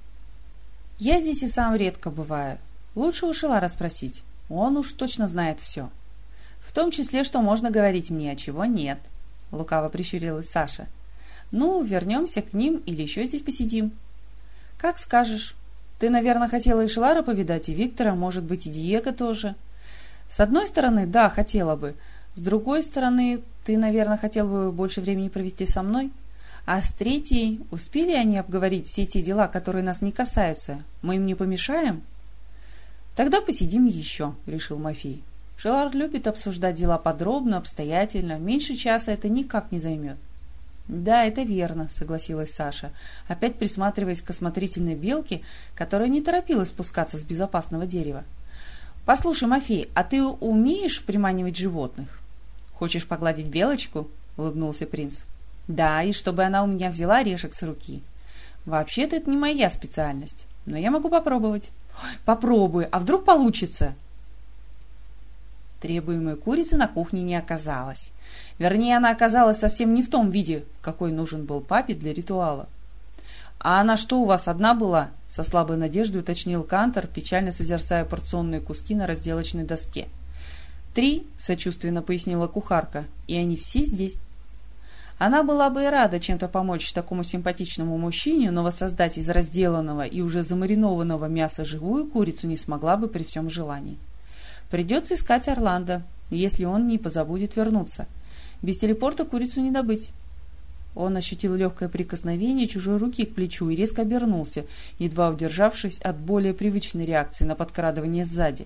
Я здесь и сам редко бываю. Лучше у Шила расспросить. Он уж точно знает все. В том числе, что можно говорить мне, а чего нет. Лукаво прищурилась Саша. Ну, вернемся к ним или еще здесь посидим. Как скажешь. Ты, наверное, хотела и Шелара повидать, и Виктора, может быть, и Диего тоже. С одной стороны, да, хотела бы. С другой стороны, ты, наверное, хотел бы больше времени провести со мной. А с третьей, успели они обговорить все те дела, которые нас не касаются? Мы им не помешаем? Тогда посидим еще, решил Мафей. Шелар любит обсуждать дела подробно, обстоятельно. Меньше часа это никак не займет. «Да, это верно», — согласилась Саша, опять присматриваясь к осмотрительной белке, которая не торопилась спускаться с безопасного дерева. «Послушай, Мафей, а ты умеешь приманивать животных?» «Хочешь погладить белочку?» — улыбнулся принц. «Да, и чтобы она у меня взяла орешек с руки. Вообще-то это не моя специальность, но я могу попробовать». «Попробуй, а вдруг получится?» Требуемой курицы на кухне не оказалось. Вернее, она оказалась совсем не в том виде, какой нужен был папе для ритуала. «А она что, у вас одна была?» — со слабой надеждой уточнил Кантор, печально созерцая порционные куски на разделочной доске. «Три», — сочувственно пояснила кухарка, — «и они все здесь». Она была бы и рада чем-то помочь такому симпатичному мужчине, но воссоздать из разделанного и уже замаринованного мяса живую курицу не смогла бы при всем желании. Придется искать Орландо, если он не позабудет вернуться. Без телепорта курицу не добыть. Он ощутил легкое прикосновение чужой руки к плечу и резко обернулся, едва удержавшись от более привычной реакции на подкрадывание сзади.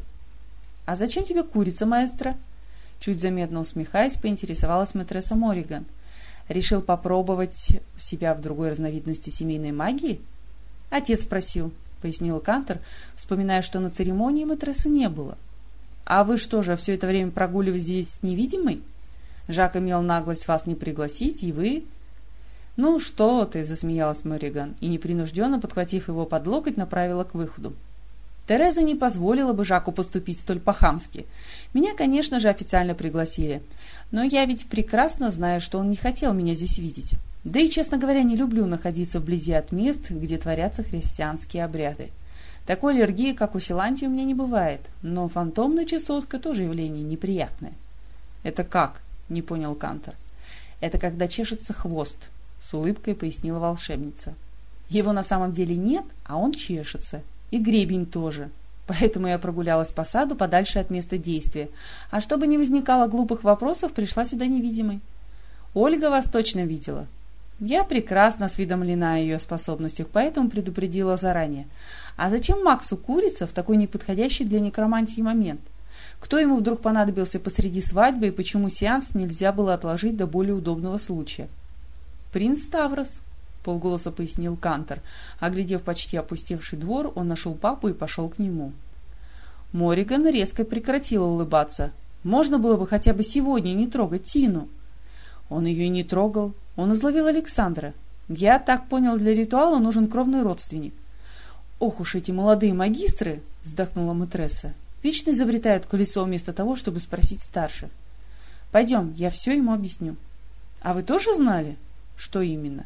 «А зачем тебе курица, маэстро?» Чуть заметно усмехаясь, поинтересовалась матресса Мориган. «Решил попробовать себя в другой разновидности семейной магии?» «Отец спросил», — пояснил Кантер, вспоминая, что на церемонии матрессы не было. «А вы что же, все это время прогуливались здесь невидимый?» «Жак имел наглость вас не пригласить, и вы...» «Ну что ты!» — засмеялась Мэриган, и, непринужденно подхватив его под локоть, направила к выходу. Тереза не позволила бы Жаку поступить столь по-хамски. Меня, конечно же, официально пригласили. Но я ведь прекрасно знаю, что он не хотел меня здесь видеть. Да и, честно говоря, не люблю находиться вблизи от мест, где творятся христианские обряды. Такой аллергии, как у Силанти, у меня не бывает, но фантомная чесотка тоже явление неприятное. «Это как?» — не понял Кантор. «Это когда чешется хвост», — с улыбкой пояснила волшебница. «Его на самом деле нет, а он чешется. И гребень тоже. Поэтому я прогулялась по саду подальше от места действия. А чтобы не возникало глупых вопросов, пришла сюда невидимой. Ольга вас точно видела. Я прекрасно осведомлена о ее способностях, поэтому предупредила заранее. А зачем Максу курица в такой неподходящий для некромантии момент? Кто ему вдруг понадобился посреди свадьбы и почему сеанс нельзя было отложить до более удобного случая? «Принц Ставрос», — полголоса пояснил Кантор. Оглядев почти опустевший двор, он нашел папу и пошел к нему. Мориган резко прекратила улыбаться. Можно было бы хотя бы сегодня не трогать Тину. Он ее не трогал, он изловил Александра. Я так понял, для ритуала нужен кровный родственник. «Ох уж эти молодые магистры!» — вздохнула матресса. «Вечно изобретают колесо вместо того, чтобы спросить старших. Пойдем, я все ему объясню». «А вы тоже знали?» «Что именно?»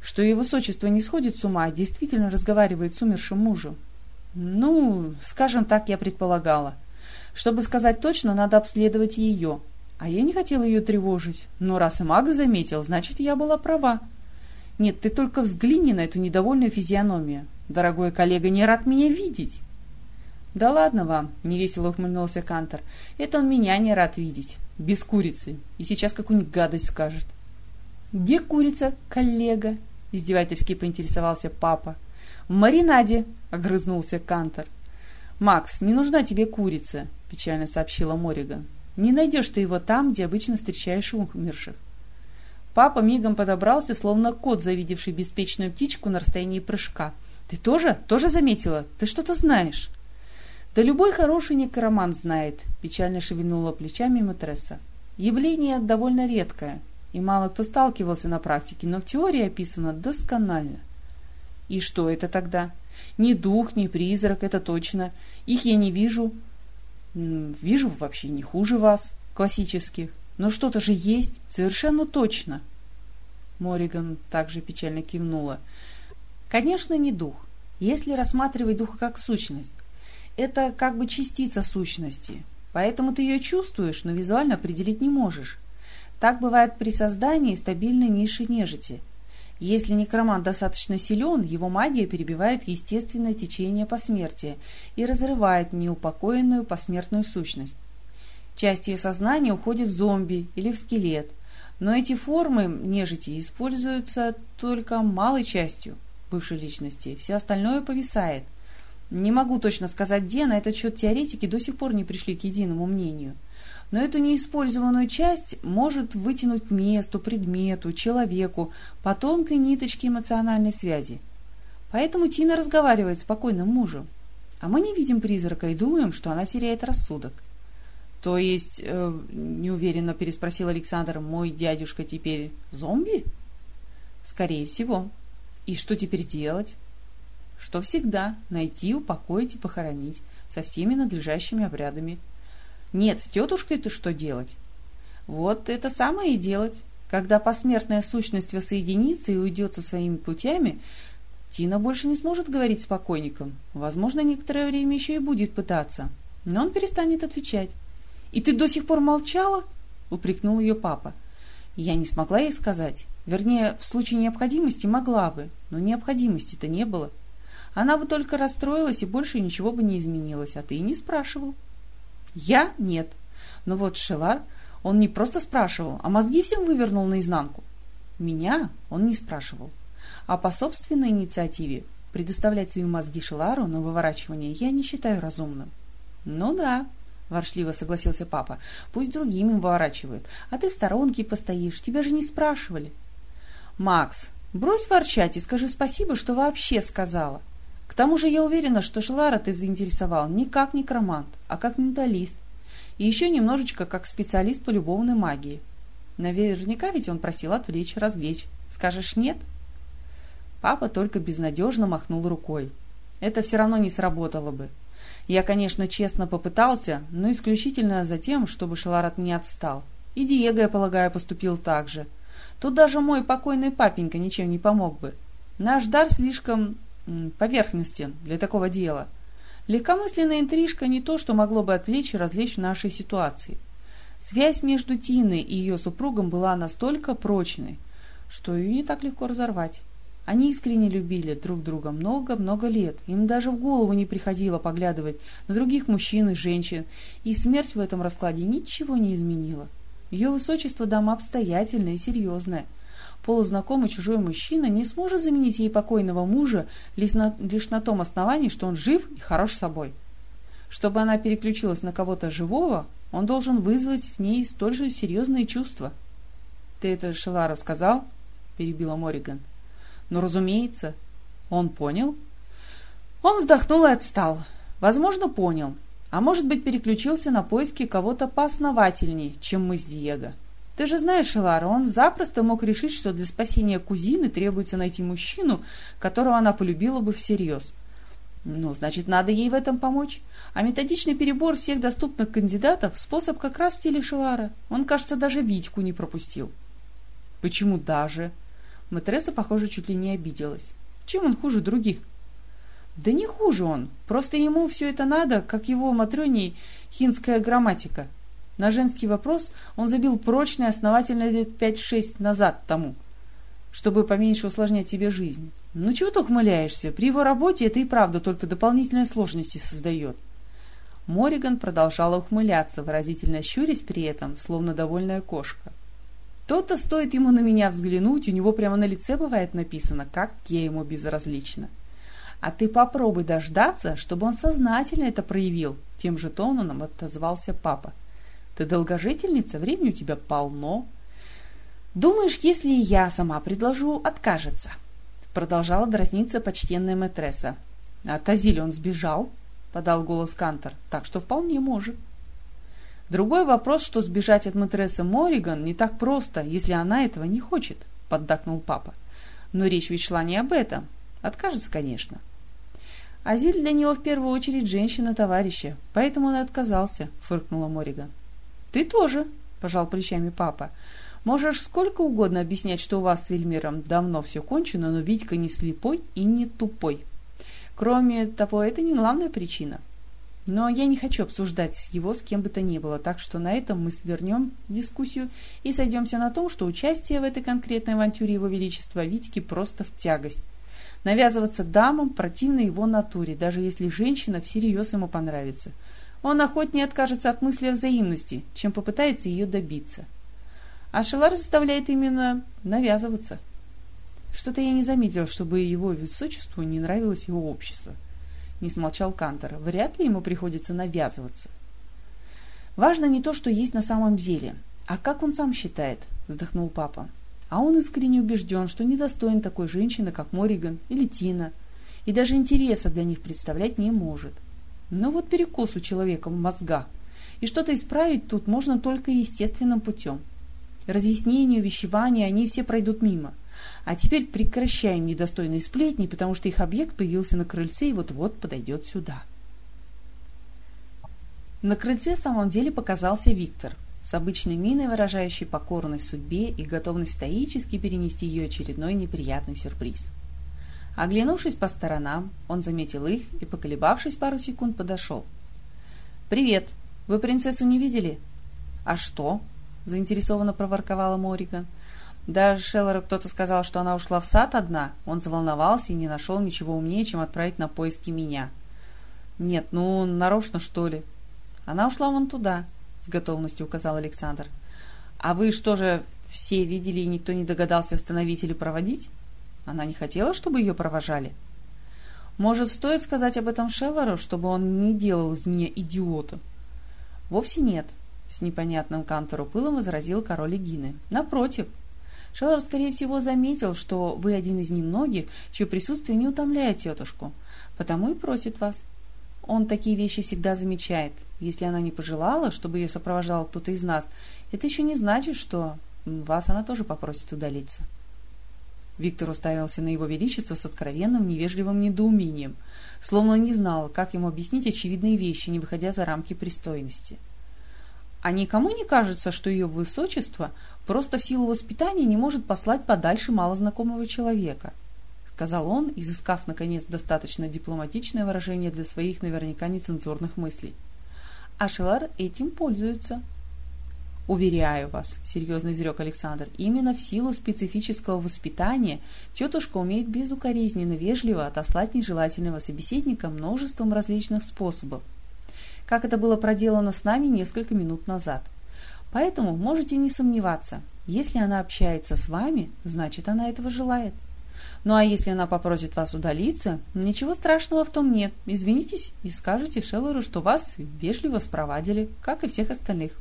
«Что его высочество не сходит с ума, а действительно разговаривает с умершим мужем». «Ну, скажем так, я предполагала. Чтобы сказать точно, надо обследовать ее. А я не хотела ее тревожить. Но раз и Макс заметил, значит, я была права. Нет, ты только взгляни на эту недовольную физиономию. Дорогой коллега не рад меня видеть. Да ладно вам, невесело ухмыльнулся Кантор. Это он меня не рад видеть. Без курицы. И сейчас какую-нибудь гадость скажет. Где курица, коллега? Издевательски поинтересовался папа. В маринаде, огрызнулся Кантор. «Макс, не нужна тебе курица», — печально сообщила Мориган. «Не найдешь ты его там, где обычно встречаешь умерших». Папа мигом подобрался, словно кот, завидевший беспечную птичку на расстоянии прыжка. «Ты тоже? Тоже заметила? Ты что-то знаешь?» «Да любой хороший некромант знает», — печально шевельнула плечами матресса. «Явление довольно редкое, и мало кто сталкивался на практике, но в теории описано досконально». «И что это тогда?» «Ни дух, ни призрак, это точно. Их я не вижу. Вижу вообще не хуже вас, классических. Но что-то же есть, совершенно точно. Мориган также печально кивнула. Конечно, не дух. Если рассматривать духа как сущность, это как бы частица сущности. Поэтому ты ее чувствуешь, но визуально определить не можешь. Так бывает при создании стабильной ниши нежити. Если некромант достаточно силен, его магия перебивает естественное течение посмертия и разрывает неупокоенную посмертную сущность. Часть ее сознания уходит в зомби или в скелет, но эти формы нежити используются только малой частью бывшей личности, все остальное повисает. Не могу точно сказать, где, на этот счет теоретики до сих пор не пришли к единому мнению – но эту неиспользованную часть может вытянуть к месту, предмету, человеку по тонкой ниточке эмоциональной связи. Поэтому Тина разговаривает с покойным мужем, а мы не видим призрака и думаем, что она теряет рассудок. То есть, э, неуверенно переспросил Александр, мой дядюшка теперь зомби? Скорее всего. И что теперь делать? Что всегда, найти, упокоить и похоронить со всеми надлежащими обрядами. Нет, с тетушкой-то что делать? Вот это самое и делать. Когда посмертная сущность воссоединится и уйдет со своими путями, Тина больше не сможет говорить с покойником. Возможно, некоторое время еще и будет пытаться. Но он перестанет отвечать. «И ты до сих пор молчала?» — упрекнул ее папа. Я не смогла ей сказать. Вернее, в случае необходимости могла бы, но необходимости-то не было. Она бы только расстроилась и больше ничего бы не изменилось, а ты и не спрашивал. Я – нет. Но вот Шелар, он не просто спрашивал, а мозги всем вывернул наизнанку. Меня он не спрашивал. А по собственной инициативе предоставлять свои мозги Шелару на выворачивание я не считаю разумным. Ну да, воршливо согласился папа, пусть другим им выворачивают, а ты в сторонке постоишь, тебя же не спрашивали. Макс, брось ворчать и скажи спасибо, что вообще сказала. Тому же я уверена, что Шлара ты заинтересовал не как некромант, а как менталист. И еще немножечко как специалист по любовной магии. Наверняка ведь он просил отвлечь, развлечь. Скажешь нет? Папа только безнадежно махнул рукой. Это все равно не сработало бы. Я, конечно, честно попытался, но исключительно за тем, чтобы Шелар от меня отстал. И Диего, я полагаю, поступил так же. Тут даже мой покойный папенька ничем не помог бы. Наш дар слишком поверхностен для такого дела. Легкомысленная интрижка не то, что могло бы отвлечь и развлечь в нашей ситуации. Связь между Тиной и ее супругом была настолько прочной, что ее не так легко разорвать. Они искренне любили друг друга много-много лет. Им даже в голову не приходило поглядывать на других мужчин и женщин, и смерть в этом раскладе ничего не изменила. Ее высочество дама обстоятельная и серьезная – полузнакомый чужой мужчина не сможет заменить ей покойного мужа лишь на, лишь на том основании, что он жив и хорош собой. Чтобы она переключилась на кого-то живого, он должен вызвать в ней столь же серьезные чувства. «Ты это Шелару сказал?» – перебила Мориган. «Ну, разумеется. Он понял?» Он вздохнул и отстал. Возможно, понял. А может быть, переключился на поиски кого-то поосновательнее, чем мы с Диего. Ты же знаешь, Элара, он запросто мог решить, что для спасения кузины требуется найти мужчину, которого она полюбила бы всерьез. Ну, значит, надо ей в этом помочь. А методичный перебор всех доступных кандидатов – способ как раз в стиле Шелара. Он, кажется, даже Витьку не пропустил. Почему даже? Матресса, похоже, чуть ли не обиделась. Чем он хуже других? Да не хуже он. Просто ему все это надо, как его Матрёней хинская грамматика. На женский вопрос он забил прочно и основательно лет пять-шесть назад тому, чтобы поменьше усложнять себе жизнь. Ну чего ты ухмыляешься? При его работе это и правда только дополнительные сложности создает. Мориган продолжала ухмыляться, выразительно щурясь при этом, словно довольная кошка. То-то стоит ему на меня взглянуть, у него прямо на лице бывает написано, как я ему безразлична. А ты попробуй дождаться, чтобы он сознательно это проявил, тем же тоном отозвался папа. Ты долгожительница, времени у тебя полно. Думаешь, если я сама предложу, откажется? Продолжала дразниться почтенная матресса. А Тазиль он сбежал, подал голос Кантор, так что вполне может. Другой вопрос, что сбежать от матрессы Мориган не так просто, если она этого не хочет, поддакнул папа. Но речь ведь шла не об этом. Откажется, конечно. Азиль для него в первую очередь женщина-товарища, поэтому он отказался, фыркнула Мориган. Ты тоже, пожал плечами папа. Можешь сколько угодно объяснять, что у вас с Вельмиром давно все кончено, но Витька не слепой и не тупой. Кроме того, это не главная причина. Но я не хочу обсуждать его с кем бы то ни было, так что на этом мы свернем дискуссию и сойдемся на том, что участие в этой конкретной авантюре Его Величества Витьки просто в тягость. Навязываться дамам противно его натуре, даже если женщина всерьез ему понравится. Он охотнее откажется от мысли о взаимности, чем попытается ее добиться. А Шелар заставляет именно навязываться. Что-то я не заметил, чтобы его высочеству не нравилось его общество. Не смолчал Кантор. Вряд ли ему приходится навязываться. Важно не то, что есть на самом деле, а как он сам считает, вздохнул папа. А он искренне убежден, что недостоин такой женщины, как Мориган или Тина, и даже интереса для них представлять не может. Но вот перекос у человека в мозгах, и что-то исправить тут можно только естественным путем. Разъяснение, увещевания, они все пройдут мимо. А теперь прекращаем недостойные сплетни, потому что их объект появился на крыльце и вот-вот подойдет сюда. На крыльце в самом деле показался Виктор – с обычной миной, выражающей покорность судьбе и готовность стоически перенести ее очередной неприятный сюрприз. Оглянувшись по сторонам, он заметил их и, поколебавшись пару секунд, подошел. «Привет! Вы принцессу не видели?» «А что?» – заинтересованно проворковала Мориган. «Да Шеллору кто-то сказал, что она ушла в сад одна. Он заволновался и не нашел ничего умнее, чем отправить на поиски меня». «Нет, ну, нарочно, что ли?» «Она ушла вон туда», с готовностью указал Александр. «А вы что же, все видели и никто не догадался остановить или проводить? Она не хотела, чтобы ее провожали?» «Может, стоит сказать об этом Шеллору, чтобы он не делал из меня идиота?» «Вовсе нет», — с непонятным кантору пылом возразил король Эгины. «Напротив, Шеллор, скорее всего, заметил, что вы один из немногих, чье присутствие не утомляет тетушку, потому и просит вас. Он такие вещи всегда замечает. Если она не пожелала, чтобы ее сопровождал кто-то из нас, это еще не значит, что вас она тоже попросит удалиться. Виктор уставился на его величество с откровенным невежливым недоумением, словно не знал, как ему объяснить очевидные вещи, не выходя за рамки пристойности. А никому не кажется, что ее высочество просто в силу воспитания не может послать подальше малознакомого человека – сказал он, изыскав, наконец, достаточно дипломатичное выражение для своих наверняка нецензурных мыслей. А Шелар этим пользуется. «Уверяю вас», — серьезно изрек Александр, — «именно в силу специфического воспитания тетушка умеет безукоризненно вежливо отослать нежелательного собеседника множеством различных способов, как это было проделано с нами несколько минут назад. Поэтому можете не сомневаться, если она общается с вами, значит, она этого желает». Ну а если она попросит вас удалиться, ничего страшного в том нет. Извинитесь и скажете Шеллору, что вас вежливо спровадили, как и всех остальных.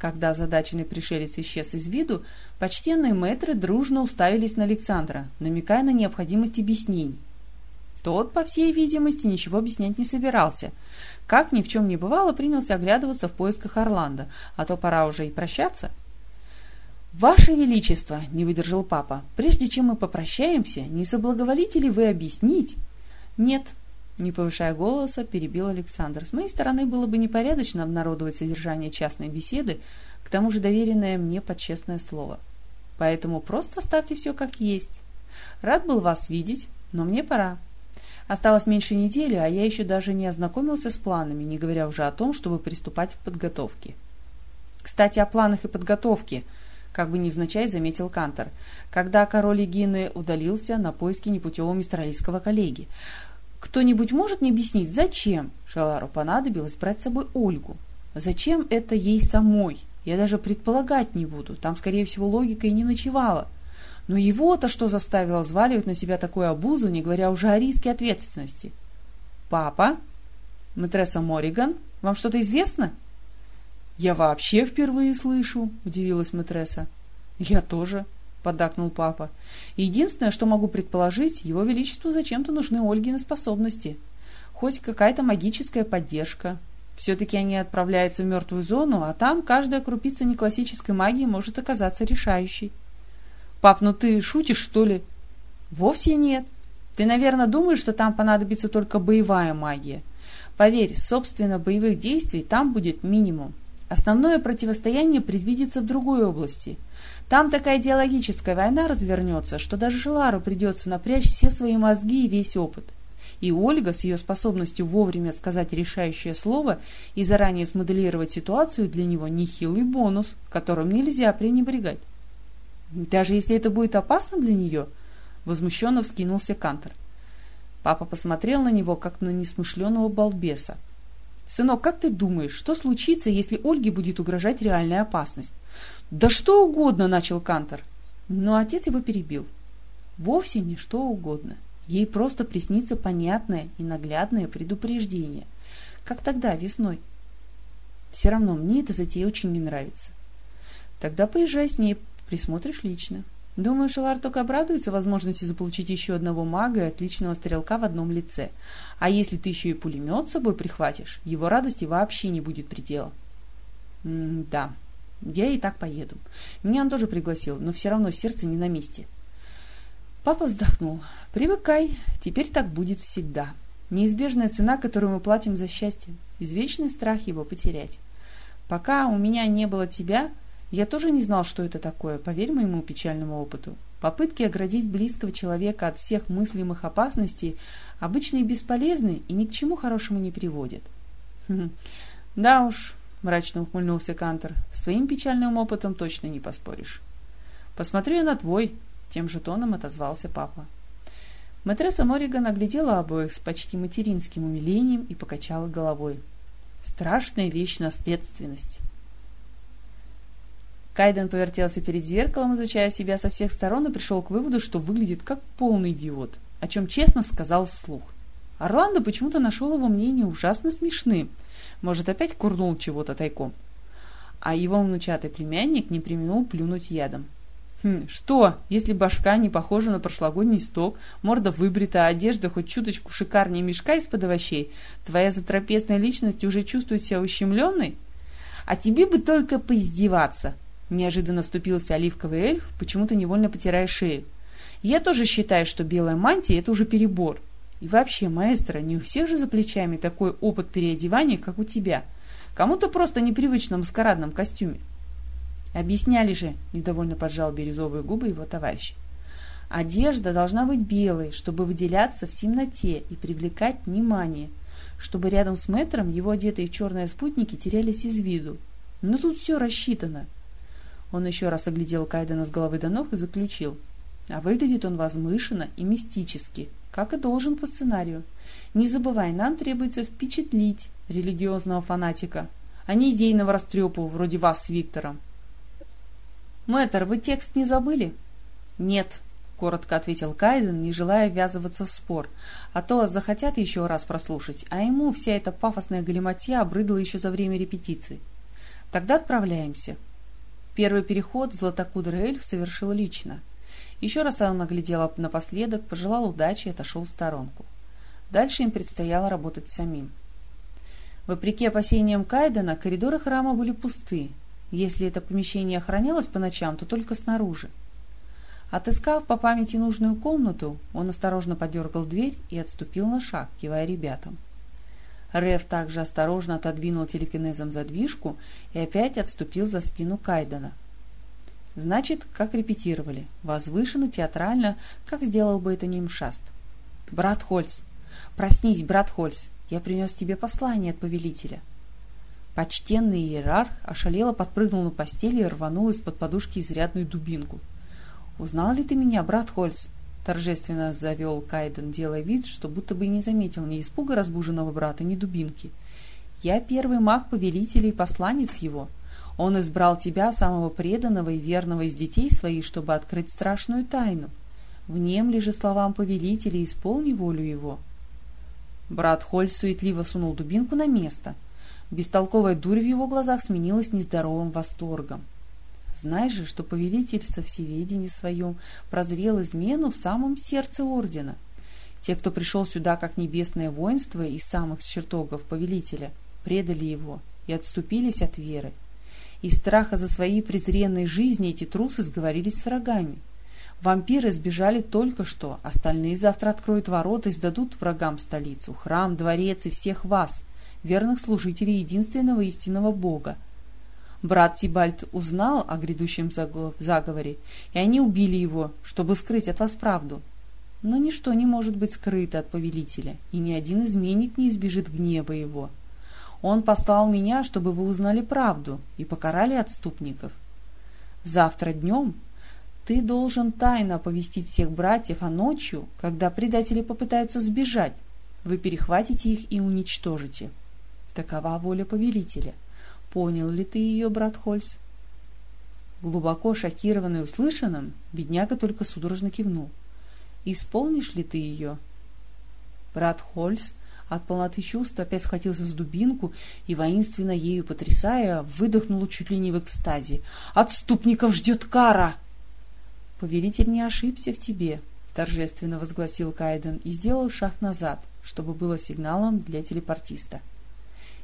Когда озадаченный пришелец исчез из виду, почтенные мэтры дружно уставились на Александра, намекая на необходимость объяснений. Тот, по всей видимости, ничего объяснять не собирался. Как ни в чем не бывало, принялся оглядываться в поисках Орландо, а то пора уже и прощаться. «Ваше Величество!» — не выдержал папа. «Прежде чем мы попрощаемся, не соблаговолите ли вы объяснить?» «Нет», — не повышая голоса, перебил Александр. «С моей стороны было бы непорядочно обнародовать содержание частной беседы, к тому же доверенное мне под честное слово. Поэтому просто оставьте все как есть. Рад был вас видеть, но мне пора. Осталось меньше недели, а я еще даже не ознакомился с планами, не говоря уже о том, чтобы приступать к подготовке. Кстати, о планах и подготовке, как бы невзначай заметил Кантор, когда король Егины удалился на поиски непутевого мистралийского коллеги. Кто-нибудь может мне объяснить, зачем Шалару понадобилось брать с собой Ольгу? Зачем это ей самой? Я даже предполагать не буду, там, скорее всего, логика и не ночевала. Но его-то что заставило взваливать на себя такую обузу, не говоря уже о риске ответственности? «Папа? Матресса Мориган? Вам что-то известно?» «Я вообще впервые слышу», — удивилась матресса. «Я тоже», — поддакнул папа. «Единственное, что могу предположить, его величеству зачем-то нужны Ольгины способности. Хоть какая-то магическая поддержка. Все-таки они отправляются в мертвую зону, а там каждая крупица неклассической магии может оказаться решающей. «Пап, ну ты шутишь, что ли?» «Вовсе нет. Ты, наверное, думаешь, что там понадобится только боевая магия. Поверь, собственно, боевых действий там будет минимум. Основное противостояние предвидится в другой области. Там такая идеологическая война развернется, что даже Желару придется напрячь все свои мозги и весь опыт. И Ольга с ее способностью вовремя сказать решающее слово и заранее смоделировать ситуацию для него нехилый бонус, которым нельзя пренебрегать. Даже если это будет опасно для нее? Возмущенно вскинулся Кантор. Папа посмотрел на него, как на несмышленого балбеса. «Сынок, как ты думаешь, что случится, если Ольге будет угрожать реальная опасность?» «Да что угодно!» — начал Кантор. Но отец его перебил. «Вовсе не что угодно. Ей просто приснится понятное и наглядное предупреждение. Как тогда, весной. Все равно мне эта затея очень не нравится. Тогда поезжай с ней, Присмотришь лично. Думаю, Шелар только обрадуется возможности заполучить еще одного мага и отличного стрелка в одном лице. А если ты еще и пулемет с собой прихватишь, его радости вообще не будет предела. М да, я и так поеду. Меня он тоже пригласил, но все равно сердце не на месте. Папа вздохнул. Привыкай, теперь так будет всегда. Неизбежная цена, которую мы платим за счастье. Извечный страх его потерять. Пока у меня не было тебя, я тоже не знал, что это такое, поверь моему печальному опыту. Попытки оградить близкого человека от всех мыслимых опасностей обычно и бесполезны и ни к чему хорошему не приводят. [LAUGHS] «Да уж», — мрачно ухмыльнулся Кантор, — «с твоим печальным опытом точно не поспоришь». «Посмотрю на твой», — тем же тоном отозвался папа. Матресса Мориган оглядела обоих с почти материнским умилением и покачала головой. «Страшная вещь наследственность. Кайден повертелся перед зеркалом, изучая себя со всех сторон, и пришел к выводу, что выглядит как полный идиот, о чем честно сказал вслух. Орландо почему-то нашел его мнение ужасно смешным. Может, опять курнул чего-то тайком. А его внучатый племянник не применил плюнуть ядом. Хм, что, если башка не похожа на прошлогодний сток, морда выбрита, а одежда хоть чуточку шикарнее мешка из-под овощей, твоя затрапезная личность уже чувствует себя ущемленной? А тебе бы только поиздеваться, Неожиданно вступился оливковый эльф, почему-то невольно потирая шею. Я тоже считаю, что белая мантия – это уже перебор. И вообще, маэстро, не у всех же за плечами такой опыт переодевания, как у тебя. Кому-то просто непривычно в маскарадном костюме. Объясняли же, недовольно поджал бирюзовые губы его товарищ. Одежда должна быть белой, чтобы выделяться в темноте и привлекать внимание, чтобы рядом с мэтром его одетые в черные спутники терялись из виду. Но тут все рассчитано. Он еще раз оглядел Кайдена с головы до ног и заключил. А выглядит он возвышенно и мистически, как и должен по сценарию. Не забывай, нам требуется впечатлить религиозного фанатика, а не идейного растрепу, вроде вас с Виктором. «Мэтр, вы текст не забыли?» «Нет», — коротко ответил Кайден, не желая ввязываться в спор, а то захотят еще раз прослушать, а ему вся эта пафосная галиматья обрыдала еще за время репетиции. «Тогда отправляемся. Первый переход златокудрый эльф совершил лично. Еще раз он наглядел напоследок, пожелал удачи и отошел в сторонку. Дальше им предстояло работать самим. Вопреки опасениям Кайдена, коридоры храма были пусты. Если это помещение охранялось по ночам, то только снаружи. Отыскав по памяти нужную комнату, он осторожно подергал дверь и отступил на шаг, кивая ребятам. Рев также осторожно отодвинул телекинезом задвижку и опять отступил за спину Кайдена. Значит, как репетировали, возвышенно, театрально, как сделал бы это Нимшаст. «Брат Хольц, «Проснись, брат Хольс, я принес тебе послание от повелителя». Почтенный иерарх ошалело подпрыгнул на постели и рванул из-под подушки изрядную дубинку. «Узнал ли ты меня, брат Хольс?» — торжественно завел Кайден, делая вид, что будто бы и не заметил ни испуга разбуженного брата, ни дубинки. «Я первый маг повелителя и посланец его. Он избрал тебя, самого преданного и верного из детей своих, чтобы открыть страшную тайну. Внемли же словам повелителя и исполни волю его». Брат Хольс суетливо сунул дубинку на место — Бестолковая дурь в его глазах сменилась нездоровым восторгом. Знаешь же, что повелитель со всеведении своем прозрел измену в самом сердце ордена. Те, кто пришел сюда как небесное воинство из самых чертогов повелителя, предали его и отступились от веры. Из страха за свои презренные жизни эти трусы сговорились с врагами. Вампиры сбежали только что, остальные завтра откроют ворота и сдадут врагам столицу, храм, дворец и всех вас верных служителей единственного истинного Бога. Брат Тибальт узнал о грядущем заговоре, и они убили его, чтобы скрыть от вас правду. Но ничто не может быть скрыто от повелителя, и ни один изменник не избежит гнева его. Он послал меня, чтобы вы узнали правду и покарали отступников. Завтра днем ты должен тайно оповестить всех братьев, а ночью, когда предатели попытаются сбежать, вы перехватите их и уничтожите. Такова воля повелителя. Понял ли ты ее, брат Хольс? Глубоко шокированный услышанным, бедняга только судорожно кивнул. «Исполнишь ли ты ее?» Брат Хольс от полноты чувств опять схватился за дубинку и, воинственно ею потрясая, выдохнул чуть ли не в экстазе. «Отступников ждет кара!» «Повелитель не ошибся в тебе», — торжественно возгласил Кайден и сделал шаг назад, чтобы было сигналом для телепортиста.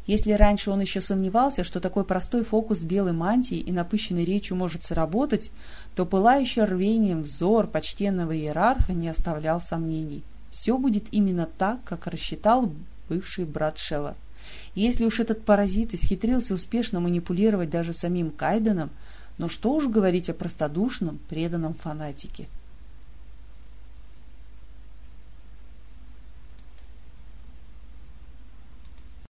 Если раньше он еще сомневался, что такой простой фокус белой мантии и напыщенной речью может сработать, то пылающий рвением взор почтенного иерарха не оставлял сомнений. Все будет именно так, как рассчитал бывший брат Шелла. Если уж этот паразит исхитрился успешно манипулировать даже самим Кайденом, но что уж говорить о простодушном, преданном фанатике –